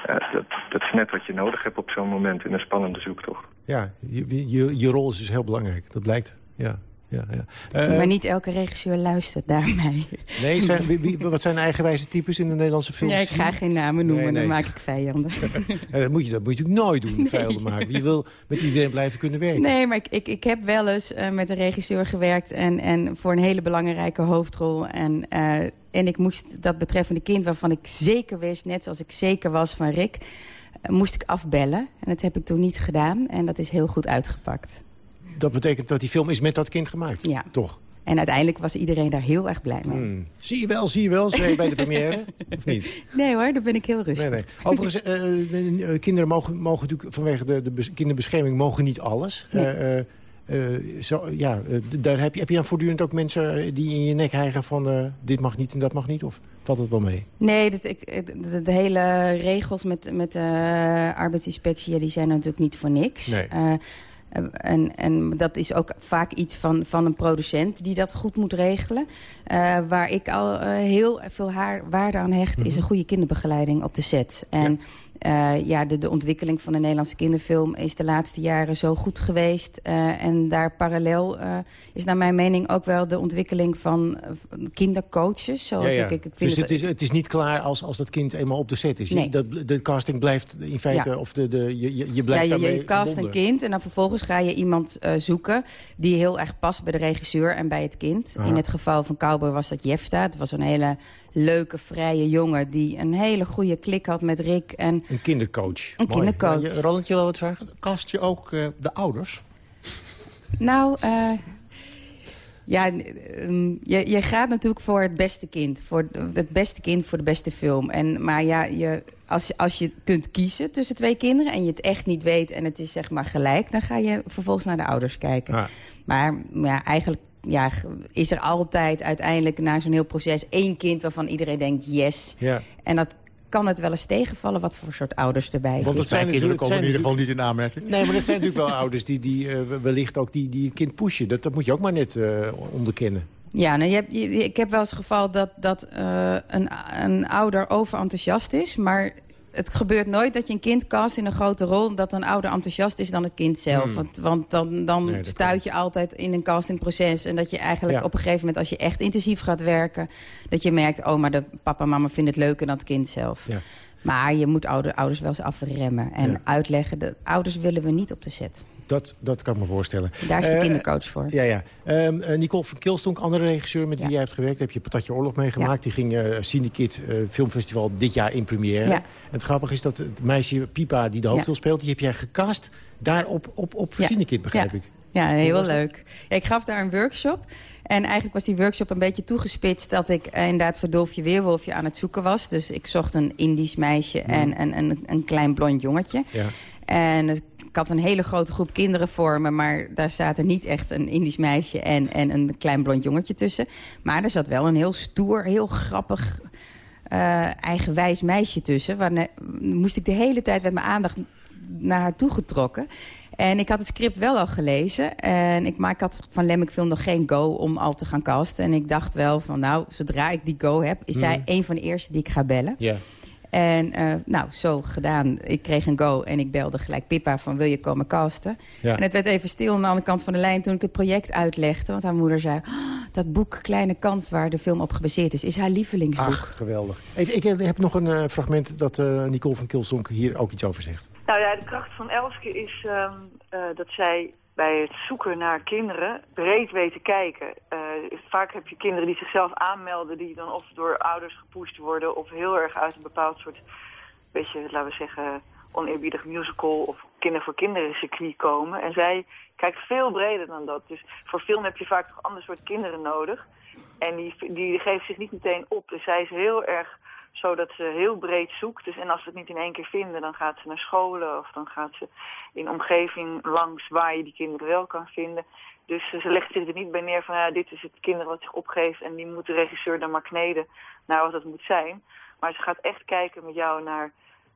Dat, dat is net wat je nodig hebt op zo'n moment in een spannende zoektocht. Ja, je, je, je rol is dus heel belangrijk. Dat blijkt. Ja, ja, ja. Eh, maar niet elke regisseur luistert naar mij. Nee, zijn, wie- wie- wat zijn eigenwijze types in de Nederlandse films? Ja, ik ga geen namen noemen, Nee, nee. dan maak ik vijanden. Dat, moet je, dat moet je natuurlijk nooit doen, vijanden maken. Je wil met iedereen blijven kunnen werken. Nee, maar ik, ik, ik heb wel eens eh, met een regisseur gewerkt... En, en voor een hele belangrijke hoofdrol. En, eh, en ik moest dat betreffende kind waarvan ik zeker wist... net zoals ik zeker was van Rick, moest ik afbellen. En dat heb ik toen niet gedaan. En dat is heel goed uitgepakt. Dat betekent dat die film is met dat kind gemaakt, Ja. toch? En uiteindelijk was iedereen daar heel erg blij mee. Hmm. Zie je wel, zie je wel, zei je bij de première, of niet? Nee hoor, daar ben ik heel rustig. Nee, nee. Overigens, eh, eh, eh, kinderen mogen, mogen natuurlijk vanwege de, de bes- kinderbescherming mogen niet alles. Zo, ja, daar heb, je, heb je dan voortdurend ook mensen die in je nek hijgen van dit mag niet en dat mag niet? Of valt het wel mee? Nee, dat, ik, de, de hele regels met, met de arbeidsinspectie... die zijn natuurlijk niet voor niks. Nee. Eh, en, en dat is ook vaak iets van, van een producent die dat goed moet regelen. Eh, waar ik al eh, heel veel haar, waarde aan hecht... is een goede kinderbegeleiding op de set. En ja, ja de, de ontwikkeling van de Nederlandse kinderfilm... is de laatste jaren zo goed geweest. Eh, en daar parallel eh, is naar mijn mening ook wel de ontwikkeling van, eh, kindercoaches. Zoals Ja, ja. Ik, ik, vind dus het, het is, het is niet klaar als, als dat kind eenmaal op de set is. Nee. De casting blijft in feite, Ja. of de, de, je, je- blijft ja, je, daarmee je cast een kind en dan vervolgens ga je iemand eh, zoeken... die heel erg past bij de regisseur en bij het kind. Aha. In het geval van Cowboy was dat Jefta. Het was een hele leuke, vrije jongen... die een hele goede klik had met Rick. En Een kindercoach. Een kindercoach. Ja, Roland, je wil wat vragen? Kast je ook eh, de ouders? Nou, eh, ja, ehm, je, je gaat natuurlijk voor het beste kind. Voor het beste kind voor de beste film. En, maar ja, je, als, je, als je kunt kiezen tussen twee kinderen... en je het echt niet weet en het is zeg maar gelijk... dan ga je vervolgens naar de ouders kijken. Maar ja, eigenlijk ja, is er altijd uiteindelijk na zo'n heel proces... één kind waarvan iedereen denkt yes. Ja. En dat kan het wel eens tegenvallen wat voor soort ouders erbij Want het zijn kinderen natuurlijk- komen in ieder geval niet in aanmerking. Nee, maar dat zijn natuurlijk wel ouders die, die eh, wellicht ook die, die kind pushen. Dat, dat moet je ook maar net eh, onderkennen. Ja, nou, je hebt, je- ik heb wel eens het geval dat, dat eh, een, een ouder overenthousiast is. Maar het gebeurt nooit dat je een kind cast in een grote rol... dat een ouder enthousiast is dan het kind zelf. Hmm. Want, want dan, dan Nee, stuit je altijd in een castingproces. En dat je eigenlijk Ja. op een gegeven moment... als je echt intensief gaat werken... dat je merkt, oh, maar de papa en mama vinden het leuker dan het kind zelf. Ja. Maar je moet ouder, ouders wel eens afremmen. En Ja. uitleggen, de ouders willen we niet op de set. Dat, dat kan ik me voorstellen. Daar is de Eh, kindercoach voor. Ja, ja. Ehm, eh, Nicole van Kilstonk, andere regisseur met wie jij hebt gewerkt... heb je Patatje Oorlog meegemaakt. Die ging eh Syndicate eh, Filmfestival dit jaar in première. En het grappige is dat het meisje Pipa, die de hoofdrol speelt... die heb jij gecast daar op, op, op. Syndicate, begrijp ik. Ja, heel leuk. Ja, ik gaf daar een workshop. En eigenlijk was die workshop een beetje toegespitst... dat ik inderdaad voor Dolfje Weerwolfje aan het zoeken was. Dus ik zocht een Indisch meisje en een, een, een klein blond jongetje. Ja. En het- ik had een hele grote groep kinderen voor me... maar daar zaten niet echt een Indisch meisje en, en een klein blond jongetje tussen. Maar er zat wel een heel stoer, heel grappig... eh, eigenwijs meisje tussen. Waar moest ik de hele tijd met mijn aandacht naar haar toe getrokken. En ik had het script wel al gelezen. En ik, maar ik had van Lemmik Film nog geen go om al te gaan casten. En ik dacht wel van nou, zodra ik die go heb... is zij een van de eerste die ik ga bellen. Ja. En eh, nou, zo gedaan. Ik kreeg een go en ik belde gelijk Pippa van wil je komen casten? Ja. En het werd even stil aan de andere kant van de lijn toen ik het project uitlegde. Want haar moeder zei, "Oh, dat boek Kleine Kans waar de film op gebaseerd is, is haar lievelingsboek. Ach, geweldig. Even, ik heb nog een eh, fragment dat eh, Nicole van Kilsonk hier ook iets over zegt. Nou ja, de kracht van Elske is ehm, eh, dat zij bij het zoeken naar kinderen breed weet te kijken. Eh, vaak heb je kinderen die zichzelf aanmelden... die dan of door ouders gepusht worden... of heel erg uit een bepaald soort, beetje, laten we zeggen... oneerbiedig musical of kinder voor kinderen circuit komen. En zij kijkt veel breder dan dat. Dus voor film heb je vaak toch ander soort kinderen nodig. En die, die geeft zich niet meteen op. Dus zij is heel erg zo dat ze heel breed zoekt. Dus, en als ze het niet in één keer vinden, dan gaat ze naar scholen... of dan gaat ze in omgeving langs waar je die kinderen wel kan vinden. Dus ze legt zich er niet bij neer van... Ja, dit is het kinderen wat zich opgeeft... en die moet de regisseur dan maar kneden naar wat het moet zijn. Maar ze gaat echt kijken met jou naar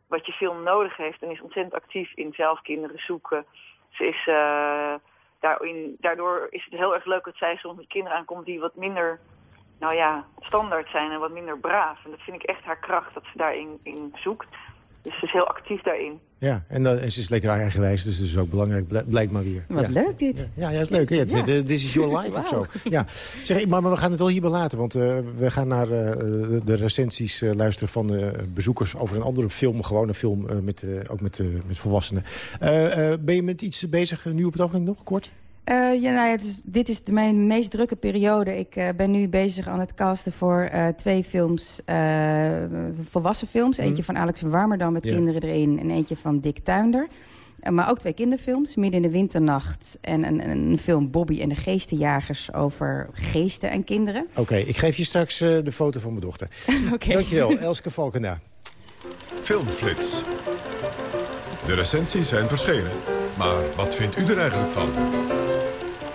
wat je film nodig heeft... en is ontzettend actief in zelf kinderen zoeken. Ze is... eh, daarin, daardoor is het heel erg leuk dat zij soms met kinderen aankomt... die wat minder nou ja, standaard zijn en wat minder braaf. En dat vind ik echt haar kracht, dat ze daarin in zoekt. Dus ze is heel actief daarin. Ja, en, dan, en ze is lekker eigenwijs, dus dat is ook belangrijk, bl- blijkt maar weer. Wat ja. leuk dit. Ja, ja, is leuk. Ja. This is your life of zo. Ja. Zeg, maar, maar we gaan het wel hierbij laten, want eh, we gaan naar eh, de, de recensies eh, luisteren van eh, bezoekers over een andere film. Gewoon een film, eh, met, eh, ook met, met volwassenen. Eh, eh, ben je met iets bezig, nu op het ogenblik nog, kort? Eh, ja, nou ja, het is, dit is de, mijn meest drukke periode. Ik eh, ben nu bezig aan het casten voor eh, twee films, eh, volwassen films. Eentje van Alex van Warmerdam met kinderen erin en eentje van Dick Tuinder. Maar ook twee kinderfilms, Midden in de Winternacht... en een, een film Bobby en de Geestenjagers over geesten en kinderen. Oké, ik geef je straks eh, de foto van mijn dochter. Oké. Dankjewel, Elske Valkena. Filmflits. De recensies zijn verschenen. Maar wat vindt u er eigenlijk van?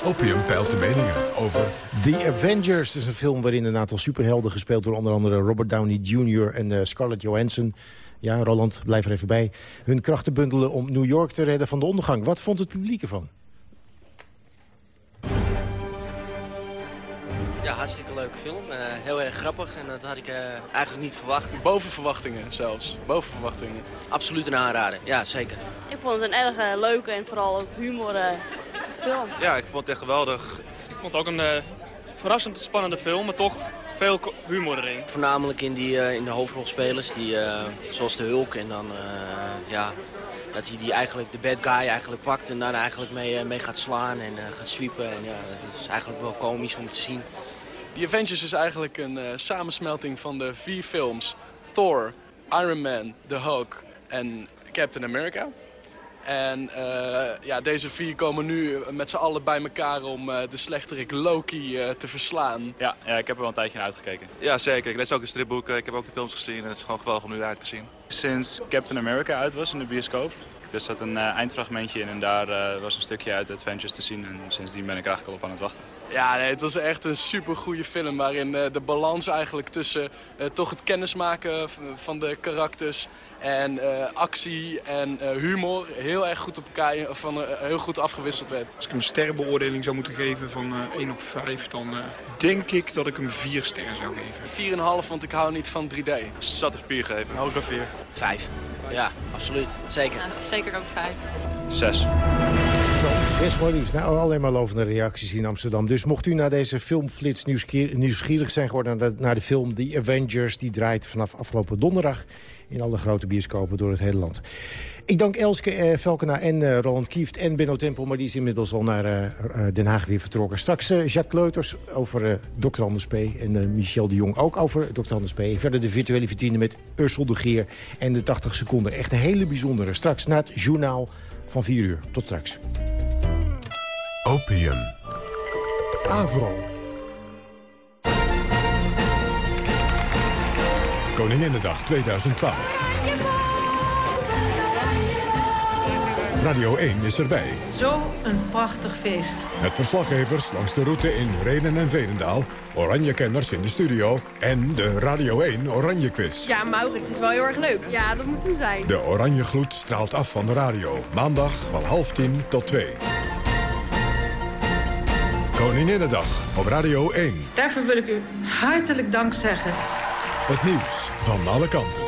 Opium peilt de meningen over... The Avengers is een film waarin een aantal superhelden... gespeeld door onder andere Robert Downey Jr. en eh, Scarlett Johansson... Ja, Roland, blijf er even bij. Hun krachten bundelen om New York te redden van de ondergang. Wat vond het publiek ervan? Ja, hartstikke leuke film. Eh, heel erg grappig en dat had ik eh, eigenlijk niet verwacht. Boven verwachtingen zelfs. Boven verwachtingen. Absoluut een aanrader, ja zeker. Ik vond het een erg leuke en vooral ook humor eh, film. Ja, ik vond het echt geweldig. Ik vond het ook een eh, verrassend spannende film, maar toch veel humor erin. Voornamelijk in, die, eh, in de hoofdrolspelers, die, eh, zoals de Hulk. En dan, eh, ja, dat hij die eigenlijk de bad guy eigenlijk pakt en daar eigenlijk mee, mee gaat slaan en eh, gaat sweepen. En ja, dat is eigenlijk wel komisch om te zien. The Avengers is eigenlijk een eh, samensmelting van de vier films. Thor, Iron Man, The Hulk en Captain America. En eh, ja, deze vier komen nu met z'n allen bij elkaar om eh, de slechterik Loki eh, te verslaan. Ja, ja, ik heb er wel een tijdje naar uitgekeken. Ja, zeker. Ik lees ook de stripboeken. Ik heb ook de films gezien. En het is gewoon geweldig om nu uit te zien. Sinds Captain America uit was in de bioscoop. Er zat een eh, eindfragmentje in en daar eh, was een stukje uit Adventures te zien. En sindsdien ben ik eigenlijk al op aan het wachten. Ja, het was echt een super goede film waarin uh, de balans eigenlijk tussen uh, toch het kennismaken eh, van de karakters en uh, actie en humor heel erg goed op elkaar van, heel goed afgewisseld werd. Als ik hem sterrenbeoordeling zou moeten geven van 1 op 5, dan denk ik dat ik hem 4 sterren zou geven. 4,5, want ik hou niet van 3D. Zat er 4 geven. Hou ik een 4. 5. Ja, absoluut. Zeker. Ja, zeker ook 5. 6 liefst. Nou, alleen maar lovende reacties in Amsterdam. Dus mocht u naar deze filmflits nieuwsgier- nieuwsgierig zijn geworden... naar de, film The Avengers, die draait vanaf afgelopen donderdag... in alle grote bioscopen door het hele land. Ik dank Elske eh, Velkena en eh, Roland Kieft en Benno Tempel... maar die is inmiddels al naar eh, eh, Den Haag weer vertrokken. Straks Jacques Leuters over Dr. Anders P. en Michel de Jong ook over Dr. Anders P. Verder de virtuele vitrine met Ursel de Geer en de 80 seconden. Echt een hele bijzondere. Straks na het journaal van 4 uur. Tot straks. Opium. Avro. Koninginnedag 2012. Radio 1 is erbij. Zo een prachtig feest. Met verslaggevers langs de route in Renen en Veenendaal. Oranje-kenners in de studio. En de Radio 1 Oranje Quiz. Ja, Maurits is wel heel erg leuk. Ja, dat moet hem zijn. De oranje gloed straalt af van de radio. Maandag van half tien tot twee. Koninginnedag op Radio 1. Daarvoor wil ik u hartelijk dank zeggen. Het nieuws van alle kanten.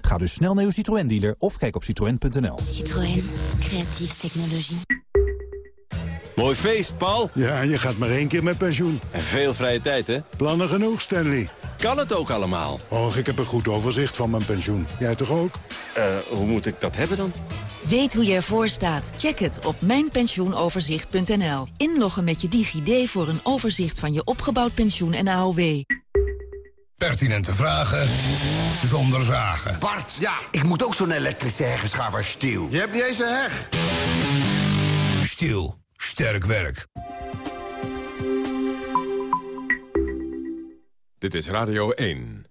Ga dus snel naar uw Citroën-dealer of kijk op citroën.nl. Citroën. Creatieve technologie. Mooi feest, Paul. Ja, je gaat maar één keer met pensioen. En veel vrije tijd, hè? Plannen genoeg, Stanley. Kan het ook allemaal? Och, ik heb een goed overzicht van mijn pensioen. Jij toch ook? Eh, hoe moet ik dat hebben dan? Weet hoe je ervoor staat? Check het op mijnpensioenoverzicht.nl. Inloggen met je DigiD voor een overzicht van je opgebouwd pensioen en AOW. Pertinente vragen zonder zagen. Bart, ja, ik moet ook zo'n elektrische heggeschaver stiel. Je hebt niet eens een heg. Stiel. Sterk werk. Dit is Radio 1.